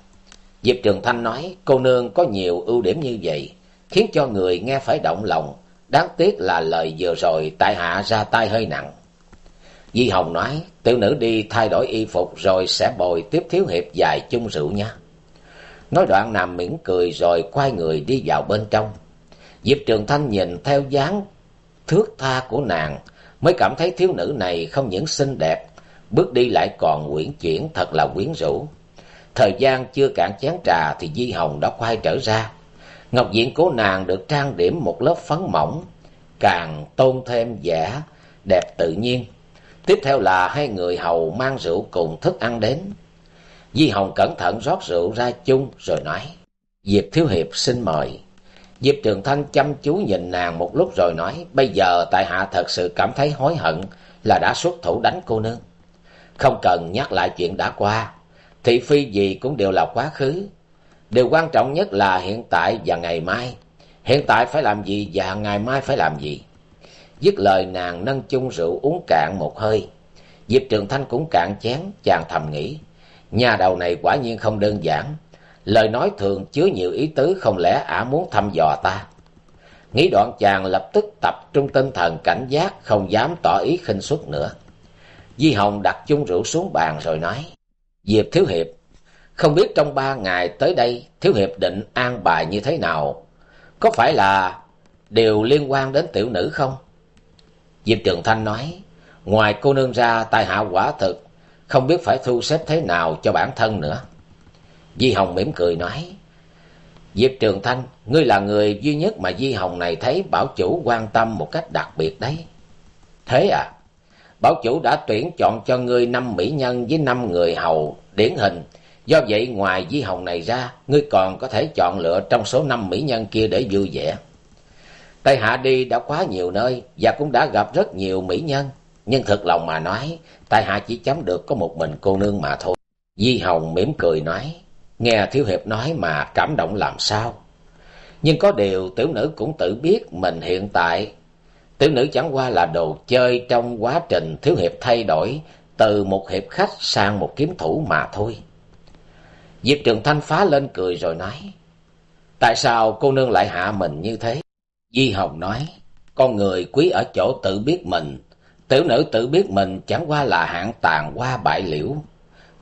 Diệp Trường Thanh nói, cô nương có nhiều ưu điểm như vậy, khiến cho người nghe phải động lòng. Đáng tiếc là lời vừa rồi tại hạ ra tay hơi nặng. Di Hồng nói, tiểu nữ đi thay đổi y phục rồi sẽ bồi tiếp Thiếu Hiệp dài chung rượu nha. Nói đoạn nằm mỉm cười rồi quay người đi vào bên trong. Diệp Trường Thanh nhìn theo dáng thước tha của nàng, mới cảm thấy thiếu nữ này không những xinh đẹp, bước đi lại còn quyển chuyển thật là quyến rũ. Thời gian chưa cạn chén trà thì Di Hồng đã quay trở ra. Ngọc diện của nàng được trang điểm một lớp phấn mỏng, càng tôn thêm vẻ đẹp tự nhiên. Tiếp theo là hai người hầu mang rượu cùng thức ăn đến. Di Hồng cẩn thận rót rượu ra chung rồi nói, Diệp Thiếu Hiệp xin mời. Diệp Trường Thanh chăm chú nhìn nàng một lúc rồi nói, bây giờ tại hạ thật sự cảm thấy hối hận là đã xuất thủ đánh cô nương. Không cần nhắc lại chuyện đã qua, thị phi gì cũng đều là quá khứ. Điều quan trọng nhất là hiện tại và ngày mai. Hiện tại phải làm gì và ngày mai phải làm gì. Dứt lời nàng nâng chung rượu uống cạn một hơi. Diệp Trường Thanh cũng cạn chén, chàng thầm nghĩ. Nhà đầu này quả nhiên không đơn giản. Lời nói thường chứa nhiều ý tứ không lẽ ả muốn thăm dò ta. Nghĩ đoạn chàng lập tức tập trung tinh thần cảnh giác không dám tỏ ý khinh suất nữa. Di Hồng đặt chung rượu xuống bàn rồi nói. Diệp Thiếu Hiệp, không biết trong ba ngày tới đây Thiếu Hiệp định an bài như thế nào? Có phải là đều liên quan đến tiểu nữ không? Diệp Trường Thanh nói, ngoài cô nương ra tài hạ quả thực, không biết phải thu xếp thế nào cho bản thân nữa. Di Hồng mỉm cười nói, Diệp Trường Thanh, ngươi là người duy nhất mà Di Hồng này thấy bảo chủ quan tâm một cách đặc biệt đấy. Thế à? Bảo chủ đã tuyển chọn cho ngươi năm mỹ nhân với năm người hầu điển hình. Do vậy ngoài Di Hồng này ra, ngươi còn có thể chọn lựa trong số năm mỹ nhân kia để vui vẻ. Tây Hạ đi đã quá nhiều nơi và cũng đã gặp rất nhiều mỹ nhân. Nhưng thật lòng mà nói, tại Hạ chỉ chấm được có một mình cô nương mà thôi. Di Hồng mỉm cười nói, nghe Thiếu Hiệp nói mà cảm động làm sao. Nhưng có điều tiểu nữ cũng tự biết mình hiện tại Tiểu nữ chẳng qua là đồ chơi trong quá trình thiếu hiệp thay đổi từ một hiệp khách sang một kiếm thủ mà thôi. Diệp Trường Thanh phá lên cười rồi nói, Tại sao cô nương lại hạ mình như thế? Di Hồng nói, con người quý ở chỗ tự biết mình, tiểu nữ tự biết mình chẳng qua là hạng tàn qua bại liễu.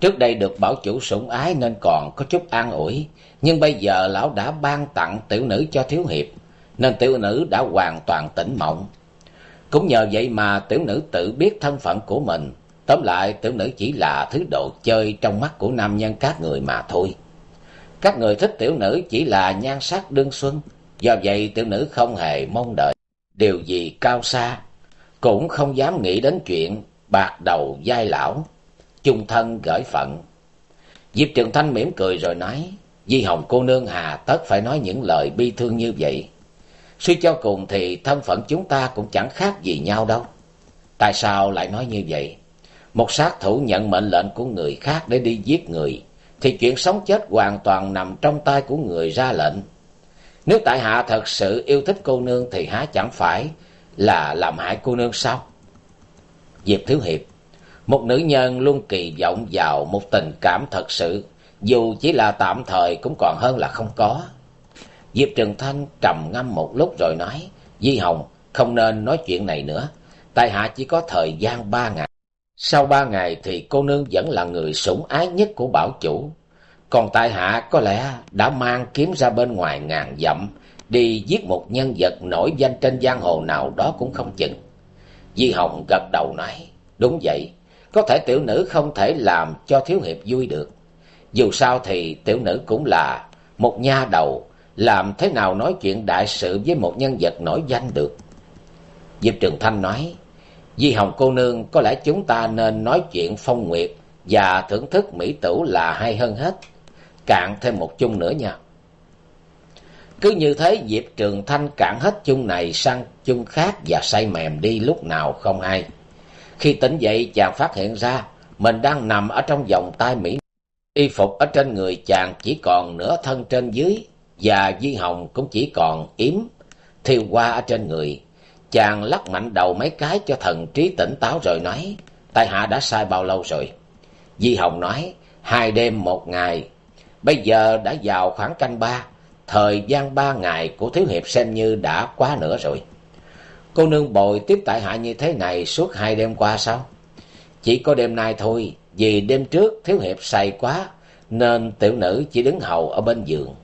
Trước đây được bảo chủ sủng ái nên còn có chút an ủi, nhưng bây giờ lão đã ban tặng tiểu nữ cho thiếu hiệp, nên tiểu nữ đã hoàn toàn tỉnh mộng. Cũng nhờ vậy mà tiểu nữ tự biết thân phận của mình. Tóm lại tiểu nữ chỉ là thứ đồ chơi trong mắt của nam nhân các người mà thôi. Các người thích tiểu nữ chỉ là nhan sắc đương xuân. Do vậy tiểu nữ không hề mong đợi điều gì cao xa. Cũng không dám nghĩ đến chuyện bạc đầu giai lão, chung thân gửi phận. Diệp Trường Thanh mỉm cười rồi nói, Di Hồng cô nương hà tất phải nói những lời bi thương như vậy. Suy cho cùng thì thân phận chúng ta cũng chẳng khác gì nhau đâu. Tại sao lại nói như vậy? Một sát thủ nhận mệnh lệnh của người khác để đi giết người, thì chuyện sống chết hoàn toàn nằm trong tay của người ra lệnh. Nếu tại hạ thật sự yêu thích cô nương thì há chẳng phải là làm hại cô nương sao? Diệp Thiếu Hiệp, một nữ nhân luôn kỳ vọng vào một tình cảm thật sự, dù chỉ là tạm thời cũng còn hơn là không có. Diệp Trần Thanh trầm ngâm một lúc rồi nói, Di Hồng, không nên nói chuyện này nữa. Tại hạ chỉ có thời gian ba ngày. Sau ba ngày thì cô nương vẫn là người sủng ái nhất của bảo chủ. Còn tại hạ có lẽ đã mang kiếm ra bên ngoài ngàn dặm, đi giết một nhân vật nổi danh trên giang hồ nào đó cũng không chừng. Di Hồng gật đầu nói, đúng vậy, có thể tiểu nữ không thể làm cho thiếu hiệp vui được. Dù sao thì tiểu nữ cũng là một nha đầu làm thế nào nói chuyện đại sự với một nhân vật nổi danh được. Diệp Trường Thanh nói, Di Hồng cô nương có lẽ chúng ta nên nói chuyện phong nguyệt và thưởng thức mỹ tử là hay hơn hết. Cạn thêm một chung nữa nha. Cứ như thế Diệp Trường Thanh cạn hết chung này sang chung khác và say mềm đi lúc nào không hay. Khi tỉnh dậy chàng phát hiện ra mình đang nằm ở trong vòng tay Mỹ Y phục ở trên người chàng chỉ còn nửa thân trên dưới, và Di Hồng cũng chỉ còn yếm, thiêu qua ở trên người. Chàng lắc mạnh đầu mấy cái cho thần trí tỉnh táo rồi nói, tại hạ đã sai bao lâu rồi? Di Hồng nói, hai đêm một ngày, bây giờ đã vào khoảng canh ba, thời gian ba ngày của Thiếu Hiệp xem như đã quá nữa rồi. Cô nương bồi tiếp tại hạ như thế này suốt hai đêm qua sao? Chỉ có đêm nay thôi, vì đêm trước Thiếu Hiệp say quá, nên tiểu nữ chỉ đứng hầu ở bên giường.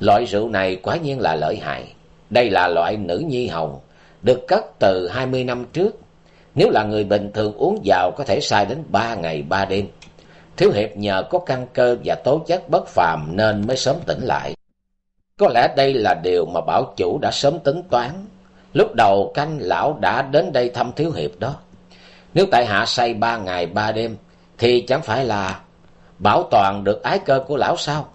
Loại rượu này quá nhiên là lợi hại. Đây là loại nữ nhi hồng, được cất từ hai mươi năm trước. Nếu là người bình thường uống vào có thể sai đến ba ngày ba đêm. Thiếu Hiệp nhờ có căn cơ và tố chất bất phàm nên mới sớm tỉnh lại. Có lẽ đây là điều mà bảo chủ đã sớm tính toán. Lúc đầu canh lão đã đến đây thăm Thiếu Hiệp đó. Nếu tại hạ say ba ngày ba đêm, thì chẳng phải là bảo toàn được ái cơ của lão sao?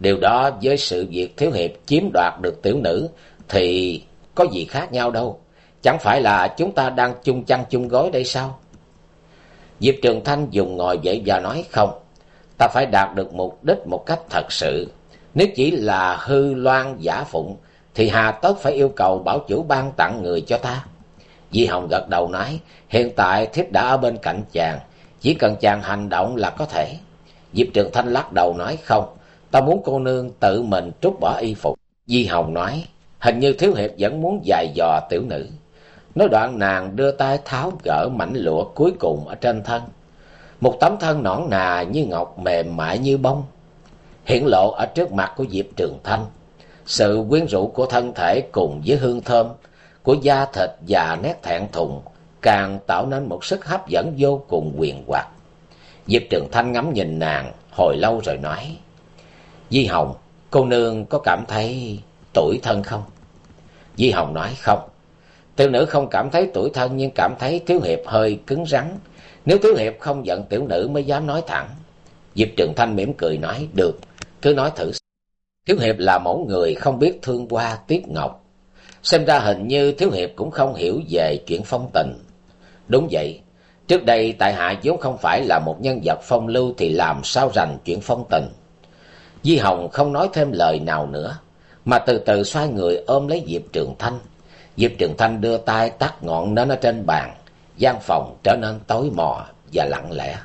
Điều đó với sự việc Thiếu Hiệp chiếm đoạt được tiểu nữ thì có gì khác nhau đâu. Chẳng phải là chúng ta đang chung chăn chung gối đây sao? Diệp Trường Thanh dùng ngồi dậy và nói không. Ta phải đạt được mục đích một cách thật sự. Nếu chỉ là hư loan giả phụng thì hà tất phải yêu cầu bảo chủ ban tặng người cho ta. Di Hồng gật đầu nói, hiện tại thiếp đã ở bên cạnh chàng, chỉ cần chàng hành động là có thể. Diệp Trường Thanh lắc đầu nói không, ta muốn cô nương tự mình trút bỏ y phục. Di Hồng nói, hình như Thiếu Hiệp vẫn muốn dài dò tiểu nữ. Nói đoạn nàng đưa tay tháo gỡ mảnh lụa cuối cùng ở trên thân. Một tấm thân nõn nà như ngọc mềm mại như bông, hiện lộ ở trước mặt của Diệp Trường Thanh. Sự quyến rũ của thân thể cùng với hương thơm của da thịt và nét thẹn thùng càng tạo nên một sức hấp dẫn vô cùng quyền hoặc. Diệp Trường Thanh ngắm nhìn nàng hồi lâu rồi nói, Di Hồng, cô nương có cảm thấy tuổi thân không? Di Hồng nói không. Tiểu nữ không cảm thấy tuổi thân nhưng cảm thấy Thiếu Hiệp hơi cứng rắn. Nếu Thiếu Hiệp không giận tiểu nữ mới dám nói thẳng. Diệp Trường Thanh mỉm cười nói, được, cứ nói thử. Thiếu Hiệp là mẫu người không biết thương qua tiếc ngọc. Xem ra hình như Thiếu Hiệp cũng không hiểu về chuyện phong tình. Đúng vậy, trước đây tại hạ vốn không phải là một nhân vật phong lưu thì làm sao rành chuyện phong tình. Di Hồng không nói thêm lời nào nữa, mà từ từ xoay người ôm lấy Diệp Trường Thanh. Diệp Trường Thanh đưa tay tắt ngọn nến ở trên bàn, gian phòng trở nên tối mò và lặng lẽ.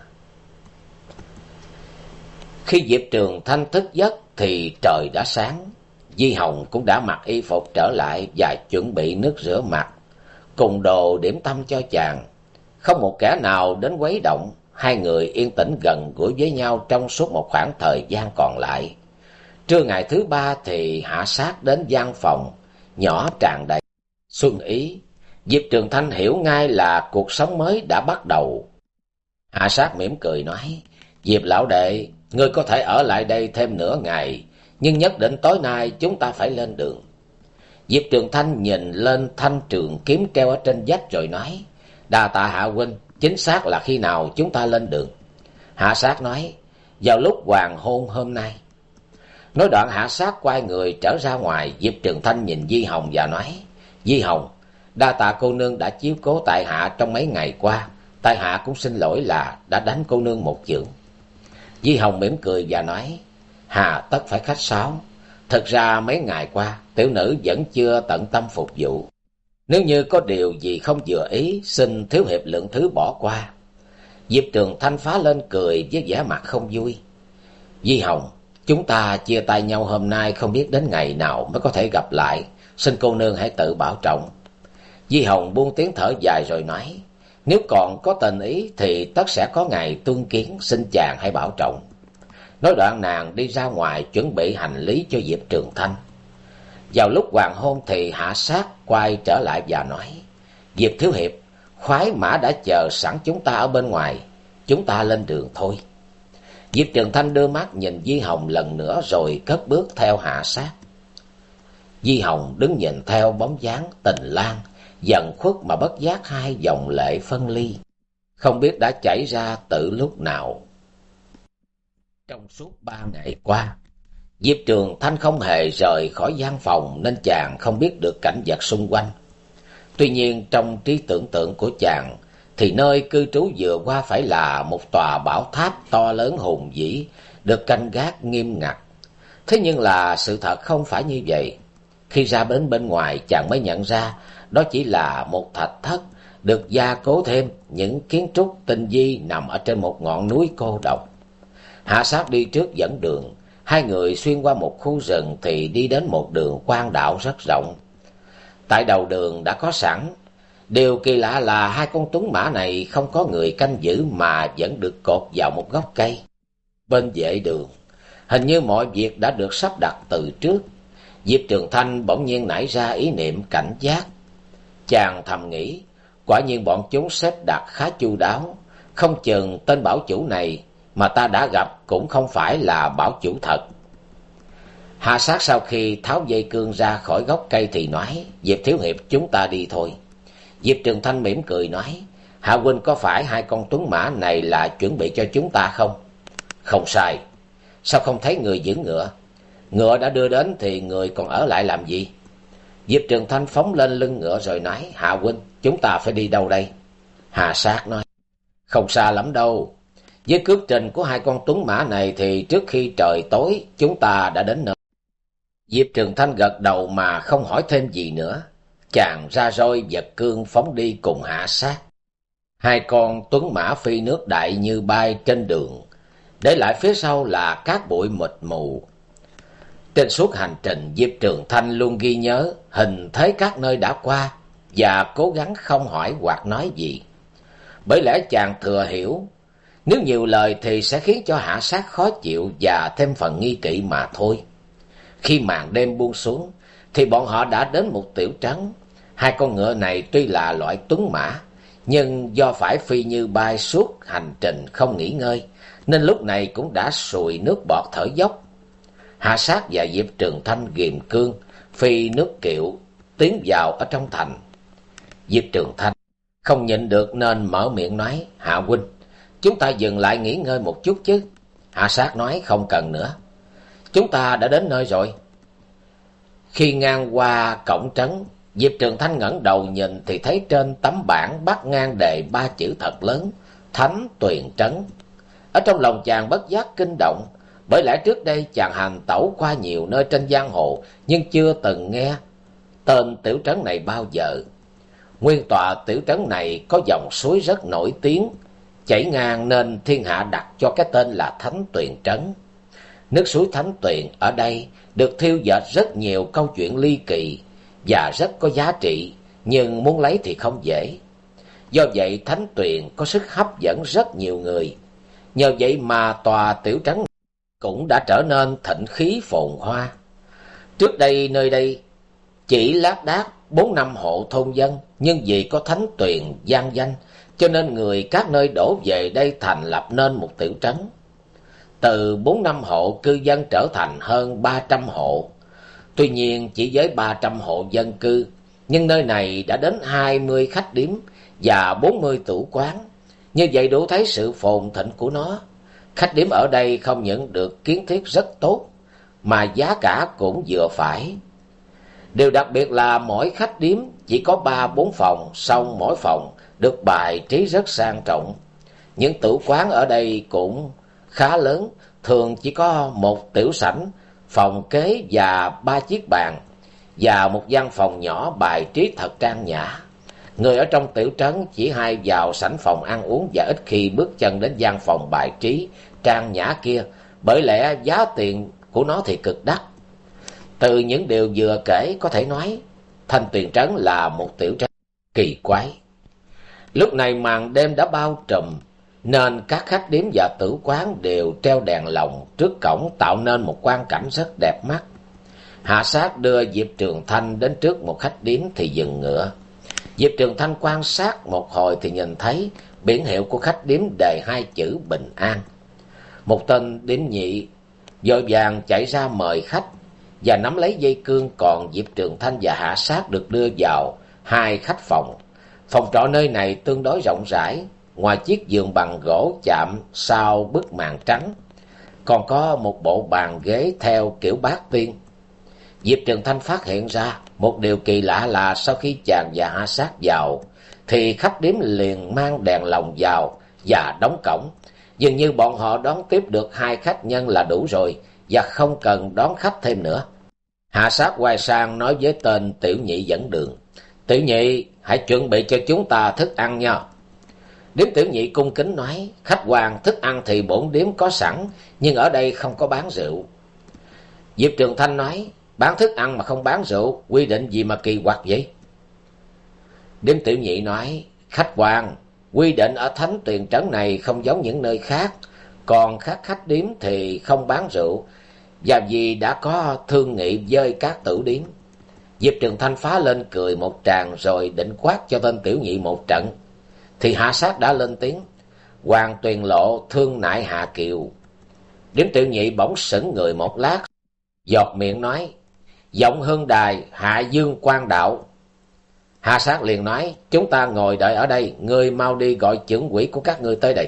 Khi Diệp Trường Thanh thức giấc thì trời đã sáng. Di Hồng cũng đã mặc y phục trở lại và chuẩn bị nước rửa mặt, cùng đồ điểm tâm cho chàng. Không một kẻ nào đến quấy động, hai người yên tĩnh gần gũi với nhau trong suốt một khoảng thời gian còn lại. Trưa ngày thứ ba thì hạ sát đến gian phòng, nhỏ tràn đầy. Xuân ý, Diệp Trường Thanh hiểu ngay là cuộc sống mới đã bắt đầu. Hạ sát mỉm cười nói, Diệp lão đệ, ngươi có thể ở lại đây thêm nửa ngày, nhưng nhất định tối nay chúng ta phải lên đường. Diệp Trường Thanh nhìn lên thanh trường kiếm treo ở trên vách rồi nói, đà tạ hạ huynh, chính xác là khi nào chúng ta lên đường. Hạ sát nói, vào lúc hoàng hôn hôm nay. Nói đoạn hạ sát quay người trở ra ngoài, Diệp Trường Thanh nhìn Di Hồng và nói, Di Hồng, đa tạ cô nương đã chiếu cố tại hạ trong mấy ngày qua, tại hạ cũng xin lỗi là đã đánh cô nương một chưởng. Di Hồng mỉm cười và nói, Hà tất phải khách sáo. Thật ra mấy ngày qua, tiểu nữ vẫn chưa tận tâm phục vụ. Nếu như có điều gì không vừa ý, xin thiếu hiệp lượng thứ bỏ qua. Diệp Trường Thanh phá lên cười với vẻ mặt không vui. Di Hồng, chúng ta chia tay nhau hôm nay không biết đến ngày nào mới có thể gặp lại. Xin cô nương hãy tự bảo trọng. Di Hồng buông tiếng thở dài rồi nói, nếu còn có tình ý thì tất sẽ có ngày tương kiến, xin chàng hãy bảo trọng. Nói đoạn nàng đi ra ngoài chuẩn bị hành lý cho Diệp Trường Thanh. Vào lúc hoàng hôn thì hạ sát quay trở lại và nói, Diệp Thiếu Hiệp, khoái mã đã chờ sẵn chúng ta ở bên ngoài, chúng ta lên đường thôi. Diệp Trường Thanh đưa mắt nhìn Di Hồng lần nữa rồi cất bước theo hạ sát. Di Hồng đứng nhìn theo bóng dáng tình lang, dần khuất mà bất giác hai dòng lệ phân ly. Không biết đã chảy ra từ lúc nào. Trong suốt ba ngày qua, Diệp Trường Thanh không hề rời khỏi gian phòng nên chàng không biết được cảnh vật xung quanh. Tuy nhiên trong trí tưởng tượng của chàng thì nơi cư trú vừa qua phải là một tòa bảo tháp to lớn hùng vĩ được canh gác nghiêm ngặt. Thế nhưng là sự thật không phải như vậy. Khi ra đến bên ngoài chàng mới nhận ra đó chỉ là một thạch thất được gia cố thêm những kiến trúc tinh vi nằm ở trên một ngọn núi cô độc. Hạ sát đi trước dẫn đường, hai người xuyên qua một khu rừng thì đi đến một đường quan đạo rất rộng. Tại đầu đường đã có sẵn, điều kỳ lạ là hai con tuấn mã này không có người canh giữ mà vẫn được cột vào một gốc cây. Bên vệ đường, hình như mọi việc đã được sắp đặt từ trước. Diệp Trường Thanh bỗng nhiên nảy ra ý niệm cảnh giác. Chàng thầm nghĩ, quả nhiên bọn chúng xếp đặt khá chu đáo, không chừng tên bảo chủ này mà ta đã gặp cũng không phải là bảo chủ thật. Hạ sát sau khi tháo dây cương ra khỏi gốc cây thì nói, Diệp Thiếu Hiệp chúng ta đi thôi. Diệp Trường Thanh mỉm cười nói, Hạ huynh có phải hai con tuấn mã này là chuẩn bị cho chúng ta không? Không sai. Sao không thấy người giữ ngựa? Ngựa đã đưa đến thì người còn ở lại làm gì? Diệp Trường Thanh phóng lên lưng ngựa rồi nói, Hạ huynh, chúng ta phải đi đâu đây? Hà sát nói, không xa lắm đâu. Với cước trình của hai con tuấn mã này thì trước khi trời tối chúng ta đã đến nơi. Diệp Trường Thanh gật đầu mà không hỏi thêm gì nữa. Chàng ra roi vật cương phóng đi cùng hạ sát. Hai con tuấn mã phi nước đại như bay trên đường. Để lại phía sau là cát bụi mịt mù. Trên suốt hành trình Diệp Trường Thanh luôn ghi nhớ hình thế các nơi đã qua và cố gắng không hỏi hoặc nói gì. Bởi lẽ chàng thừa hiểu nếu nhiều lời thì sẽ khiến cho hạ sát khó chịu và thêm phần nghi kỵ mà thôi. Khi màn đêm buông xuống, thì bọn họ đã đến một tiểu trấn. Hai con ngựa này tuy là loại tuấn mã, nhưng do phải phi như bay suốt hành trình không nghỉ ngơi, nên lúc này cũng đã sùi nước bọt thở dốc. Hạ sát và Diệp Trường Thanh ghiềm cương, phi nước kiệu, tiến vào ở trong thành. Diệp Trường Thanh không nhịn được nên mở miệng nói, Hạ huynh, chúng ta dừng lại nghỉ ngơi một chút chứ. Hạ sát nói không cần nữa. Chúng ta đã đến nơi rồi. Khi ngang qua cổng trấn, Diệp Trường Thanh ngẩng đầu nhìn thì thấy trên tấm bảng bắt ngang đề ba chữ thật lớn, Thánh Tuyền Trấn. Ở trong lòng chàng bất giác kinh động, bởi lẽ trước đây chàng hành tẩu qua nhiều nơi trên giang hồ, nhưng chưa từng nghe tên tiểu trấn này bao giờ. Nguyên tòa tiểu trấn này có dòng suối rất nổi tiếng, chảy ngang nên thiên hạ đặt cho cái tên là Thánh Tuyền Trấn. Nước suối Thánh Tuyền ở đây được thiêu dệt rất nhiều câu chuyện ly kỳ và rất có giá trị, nhưng muốn lấy thì không dễ. Do vậy Thánh Tuyền có sức hấp dẫn rất nhiều người. Nhờ vậy mà tòa tiểu trấn cũng đã trở nên thịnh khí phồn hoa. Trước đây nơi đây chỉ lác đác bốn năm hộ thôn dân, nhưng vì có Thánh Tuyền gian danh, cho nên người các nơi đổ về đây thành lập nên một tiểu trấn từ bốn năm hộ cư dân trở thành hơn ba trăm hộ. Tuy nhiên chỉ với ba trăm hộ dân cư, nhưng nơi này đã đến hai mươi khách điếm và bốn mươi tủ quán. Như vậy đủ thấy sự phồn thịnh của nó. Khách điếm ở đây không những được kiến thiết rất tốt, mà giá cả cũng vừa phải. Điều đặc biệt là mỗi khách điếm chỉ có ba bốn phòng, song mỗi phòng được bài trí rất sang trọng. Những tủ quán ở đây cũng khá lớn, thường chỉ có một tiểu sảnh, phòng kế và ba chiếc bàn, và một gian phòng nhỏ bài trí thật trang nhã. Người ở trong tiểu trấn chỉ hay vào sảnh phòng ăn uống và ít khi bước chân đến gian phòng bài trí trang nhã kia, bởi lẽ giá tiền của nó thì cực đắt. Từ những điều vừa kể có thể nói, Thanh Tuyền Trấn là một tiểu trấn kỳ quái. Lúc này màn đêm đã bao trùm, nên các khách điếm và tử quán đều treo đèn lồng trước cổng tạo nên một quang cảnh rất đẹp mắt. Hạ sát đưa Diệp Trường Thanh đến trước một khách điếm thì dừng ngựa. Diệp Trường Thanh quan sát một hồi thì nhìn thấy biển hiệu của khách điếm đề hai chữ Bình An. Một tên điếm nhị vội vàng chạy ra mời khách và nắm lấy dây cương còn Diệp Trường Thanh và Hạ sát được đưa vào hai khách phòng. Phòng trọ nơi này tương đối rộng rãi, ngoài chiếc giường bằng gỗ chạm sau bức màn trắng, còn có một bộ bàn ghế theo kiểu bát tiên. Diệp Trường Thanh phát hiện ra một điều kỳ lạ là sau khi chàng và hạ sát vào, thì khách điếm liền mang đèn lồng vào và đóng cổng, Dường như bọn họ đón tiếp được hai khách nhân là đủ rồi, và không cần đón khách thêm nữa. Hạ sát quay sang nói với tên tiểu nhị dẫn đường. Tiểu nhị, hãy chuẩn bị cho chúng ta thức ăn nha. Điếm tiểu nhị cung kính nói, khách hoàng thức ăn thì bổn điếm có sẵn, nhưng ở đây không có bán rượu. Diệp Trường Thanh nói, bán thức ăn mà không bán rượu, quy định gì mà kỳ quặc vậy? Điếm tiểu nhị nói, khách quan, quy định ở thánh tuyền trấn này không giống những nơi khác, còn các khách điếm thì không bán rượu, và vì đã có thương nghị với các tử điếm. Diệp Trường Thanh phá lên cười một tràng rồi định quát cho tên tiểu nhị một trận. Thì hạ sát đã lên tiếng. Hoàng tuyền lộ thương nại hạ kiều. Điếm tiểu nhị bỗng sững người một lát. Giọt miệng nói. Giọng hương đài hạ dương quan đạo. Hạ sát liền nói. Chúng ta ngồi đợi ở đây. Ngươi mau đi gọi trưởng quỷ của các ngươi tới đây.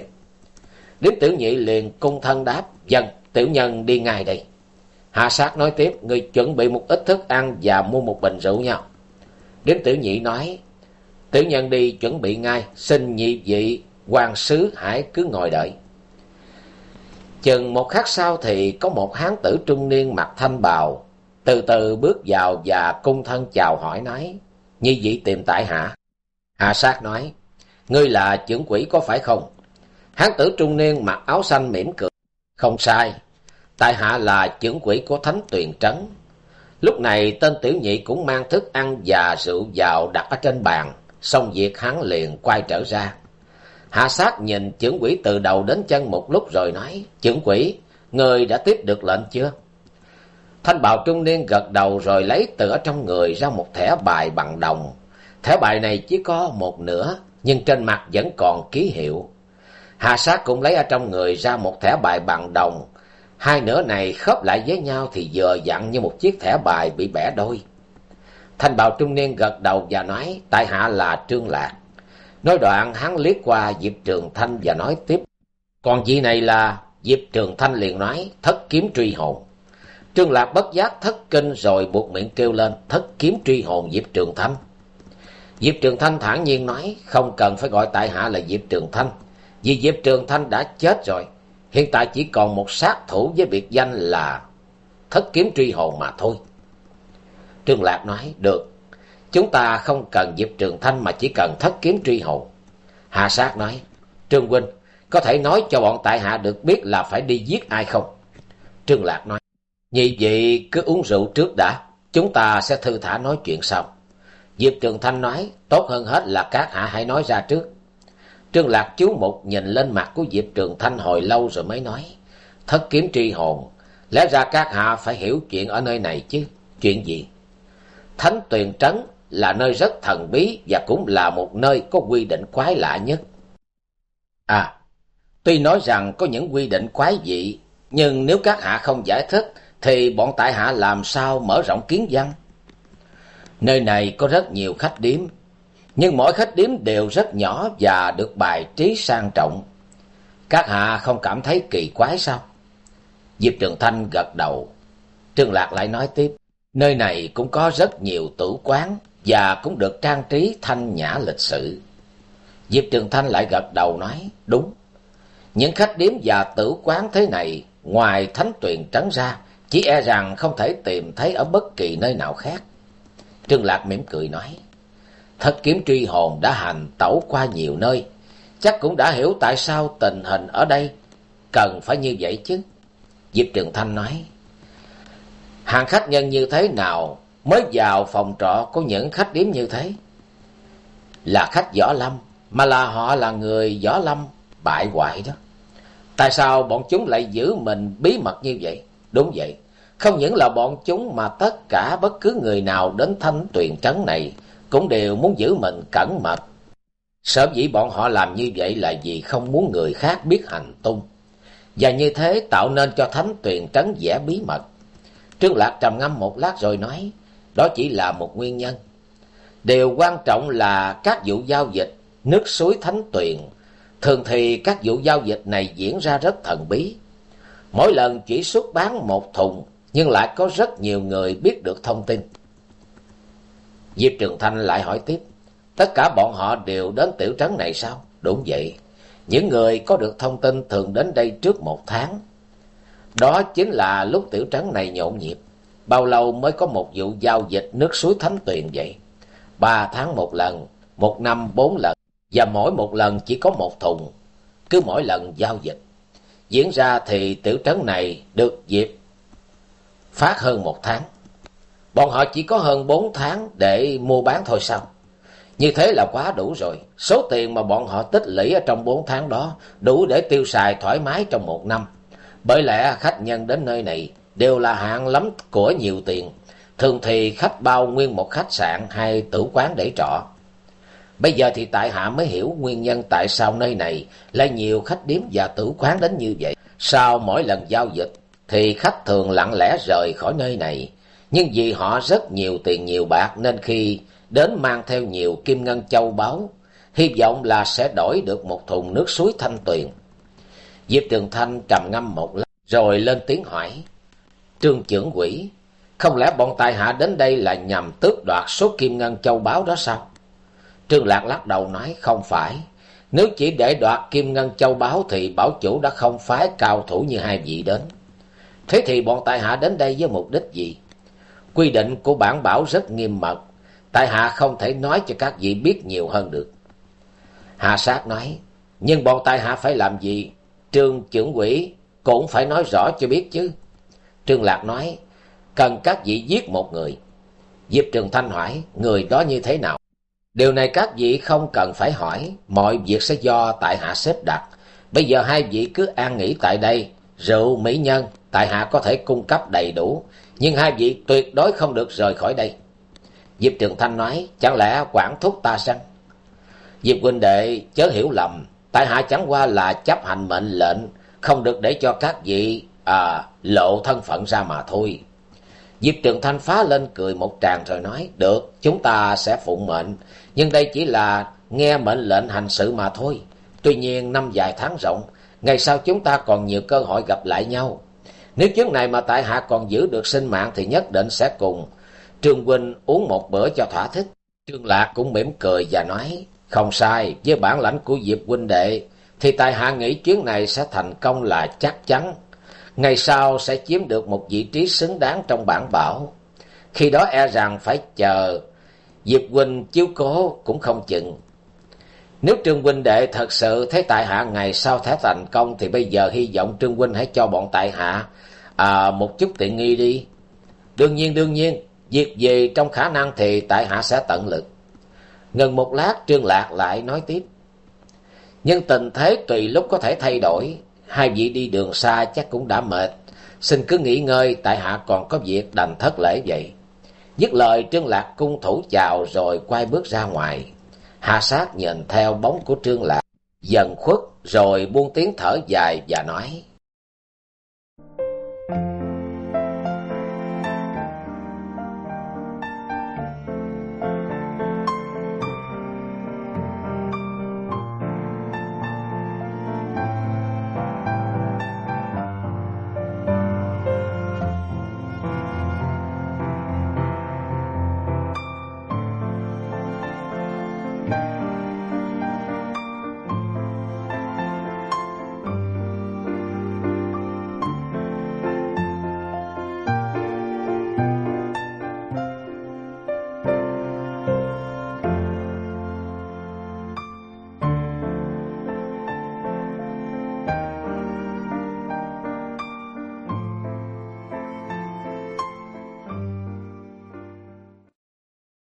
Điếm tiểu nhị liền cung thân đáp. dần tiểu nhân đi ngay đây. Hạ sát nói tiếp, người chuẩn bị một ít thức ăn và mua một bình rượu nhau. Điếm tiểu nhị nói, tiểu nhân đi chuẩn bị ngay, xin nhị vị, hoàng sứ hãy cứ ngồi đợi. Chừng một khắc sau thì có một hán tử trung niên mặc thanh bào, từ từ bước vào và cung thân chào hỏi nói, như vậy tìm tại hạ. Hạ sát nói, ngươi là trưởng quỷ có phải không? Hán tử trung niên mặc áo xanh mỉm cười, không sai, tại hạ là trưởng quỷ của thánh tuyền trấn lúc này tên tiểu nhị cũng mang thức ăn và rượu vào đặt ở trên bàn xong việc hắn liền quay trở ra hạ sát nhìn trưởng quỷ từ đầu đến chân một lúc rồi nói trưởng quỷ người đã tiếp được lệnh chưa thanh bào trung niên gật đầu rồi lấy từ ở trong người ra một thẻ bài bằng đồng thẻ bài này chỉ có một nửa nhưng trên mặt vẫn còn ký hiệu Hà sát cũng lấy ở trong người ra một thẻ bài bằng đồng Hai nửa này khớp lại với nhau thì vừa dặn như một chiếc thẻ bài bị bẻ đôi. Thanh bào trung niên gật đầu và nói, tại hạ là Trương Lạc. Nói đoạn hắn liếc qua Diệp Trường Thanh và nói tiếp. Còn vị này là Diệp Trường Thanh liền nói, thất kiếm truy hồn. Trương Lạc bất giác thất kinh rồi buộc miệng kêu lên, thất kiếm truy hồn Diệp Trường Thanh. Diệp Trường Thanh thản nhiên nói, không cần phải gọi tại hạ là Diệp Trường Thanh, vì Diệp Trường Thanh đã chết rồi. Hiện tại chỉ còn một sát thủ với biệt danh là thất kiếm truy hồn mà thôi. Trương Lạc nói, được. Chúng ta không cần Diệp Trường Thanh mà chỉ cần thất kiếm truy hồn. Hạ sát nói, Trương Huynh, có thể nói cho bọn tại hạ được biết là phải đi giết ai không? Trương Lạc nói, như vậy cứ uống rượu trước đã, chúng ta sẽ thư thả nói chuyện sau. Diệp Trường Thanh nói, tốt hơn hết là các hạ hãy nói ra trước. Trương Lạc chú mục nhìn lên mặt của Diệp Trường Thanh hồi lâu rồi mới nói. Thất kiếm tri hồn, lẽ ra các hạ phải hiểu chuyện ở nơi này chứ. Chuyện gì? Thánh Tuyền Trấn là nơi rất thần bí và cũng là một nơi có quy định quái lạ nhất. À, tuy nói rằng có những quy định quái dị, nhưng nếu các hạ không giải thích, thì bọn tại hạ làm sao mở rộng kiến văn? Nơi này có rất nhiều khách điếm, nhưng mỗi khách điếm đều rất nhỏ và được bài trí sang trọng. Các hạ không cảm thấy kỳ quái sao? Diệp Trường Thanh gật đầu. Trương Lạc lại nói tiếp, nơi này cũng có rất nhiều tử quán và cũng được trang trí thanh nhã lịch sự. Diệp Trường Thanh lại gật đầu nói, đúng. Những khách điếm và tử quán thế này, ngoài thánh tuyền trấn ra, chỉ e rằng không thể tìm thấy ở bất kỳ nơi nào khác. Trương Lạc mỉm cười nói, Thất kiếm truy hồn đã hành tẩu qua nhiều nơi, chắc cũng đã hiểu tại sao tình hình ở đây cần phải như vậy chứ. Diệp Trường Thanh nói, hàng khách nhân như thế nào mới vào phòng trọ của những khách điếm như thế? Là khách võ lâm, mà là họ là người võ lâm bại hoại đó. Tại sao bọn chúng lại giữ mình bí mật như vậy? Đúng vậy, không những là bọn chúng mà tất cả bất cứ người nào đến thanh tuyền trấn này cũng đều muốn giữ mình cẩn mật. Sở dĩ bọn họ làm như vậy là vì không muốn người khác biết hành tung. Và như thế tạo nên cho thánh tuyền trấn vẻ bí mật. Trương Lạc trầm ngâm một lát rồi nói, đó chỉ là một nguyên nhân. Điều quan trọng là các vụ giao dịch nước suối thánh tuyền. Thường thì các vụ giao dịch này diễn ra rất thần bí. Mỗi lần chỉ xuất bán một thùng, nhưng lại có rất nhiều người biết được thông tin. Diệp Trường Thanh lại hỏi tiếp, tất cả bọn họ đều đến tiểu trấn này sao? Đúng vậy. Những người có được thông tin thường đến đây trước một tháng. Đó chính là lúc tiểu trấn này nhộn nhịp. Bao lâu mới có một vụ giao dịch nước suối Thánh Tuyền vậy? Ba tháng một lần, một năm bốn lần, và mỗi một lần chỉ có một thùng, cứ mỗi lần giao dịch. Diễn ra thì tiểu trấn này được dịp phát hơn một tháng. Bọn họ chỉ có hơn bốn tháng để mua bán thôi sao? Như thế là quá đủ rồi. Số tiền mà bọn họ tích lũy ở trong bốn tháng đó đủ để tiêu xài thoải mái trong một năm. Bởi lẽ khách nhân đến nơi này đều là hạng lắm của nhiều tiền. Thường thì khách bao nguyên một khách sạn hay tử quán để trọ. Bây giờ thì tại hạ mới hiểu nguyên nhân tại sao nơi này lại nhiều khách điếm và tử quán đến như vậy. Sau mỗi lần giao dịch thì khách thường lặng lẽ rời khỏi nơi này. Nhưng vì họ rất nhiều tiền nhiều bạc nên khi đến mang theo nhiều kim ngân châu báu, hy vọng là sẽ đổi được một thùng nước suối thanh tuyền. Diệp Trường Thanh trầm ngâm một lát, rồi lên tiếng hỏi. Trương trưởng quỷ, không lẽ bọn tài hạ đến đây là nhằm tước đoạt số kim ngân châu báu đó sao? Trương Lạc lắc đầu nói không phải. Nếu chỉ để đoạt kim ngân châu báu thì bảo chủ đã không phái cao thủ như hai vị đến. Thế thì bọn tại hạ đến đây với mục đích gì? Quy định của bản bảo rất nghiêm mật. Tại hạ không thể nói cho các vị biết nhiều hơn được. Hạ sát nói, nhưng bọn tại hạ phải làm gì? Trương trưởng quỷ cũng phải nói rõ cho biết chứ. Trương Lạc nói, cần các vị giết một người. Diệp Trường Thanh hỏi, người đó như thế nào? Điều này các vị không cần phải hỏi, mọi việc sẽ do tại hạ xếp đặt. Bây giờ hai vị cứ an nghỉ tại đây, rượu, mỹ nhân, tại hạ có thể cung cấp đầy đủ, nhưng hai vị tuyệt đối không được rời khỏi đây. Diệp Trường Thanh nói, chẳng lẽ quản thúc ta săn? Diệp huynh đệ chớ hiểu lầm, tại hạ chẳng qua là chấp hành mệnh lệnh, không được để cho các vị à, lộ thân phận ra mà thôi. Diệp Trường Thanh phá lên cười một tràng rồi nói, được, chúng ta sẽ phụng mệnh, nhưng đây chỉ là nghe mệnh lệnh hành sự mà thôi. Tuy nhiên năm dài tháng rộng, ngày sau chúng ta còn nhiều cơ hội gặp lại nhau. Nếu chuyến này mà tại hạ còn giữ được sinh mạng thì nhất định sẽ cùng Trương Huynh uống một bữa cho thỏa thích. Trương Lạc cũng mỉm cười và nói, không sai, với bản lãnh của Diệp huynh đệ, thì tại hạ nghĩ chuyến này sẽ thành công là chắc chắn. Ngày sau sẽ chiếm được một vị trí xứng đáng trong bản bảo. Khi đó e rằng phải chờ Diệp huynh chiếu cố cũng không chừng. Nếu Trương huynh đệ thật sự thấy tại hạ ngày sau thể thành công thì bây giờ hy vọng Trương huynh hãy cho bọn tại hạ à, một chút tiện nghi đi. Đương nhiên đương nhiên, việc gì trong khả năng thì tại hạ sẽ tận lực. Ngừng một lát Trương Lạc lại nói tiếp. Nhưng tình thế tùy lúc có thể thay đổi, hai vị đi đường xa chắc cũng đã mệt. Xin cứ nghỉ ngơi, tại hạ còn có việc đành thất lễ vậy. Dứt lời Trương Lạc cung thủ chào rồi quay bước ra ngoài. Hà sát nhìn theo bóng của Trương Lạc, dần khuất rồi buông tiếng thở dài và nói.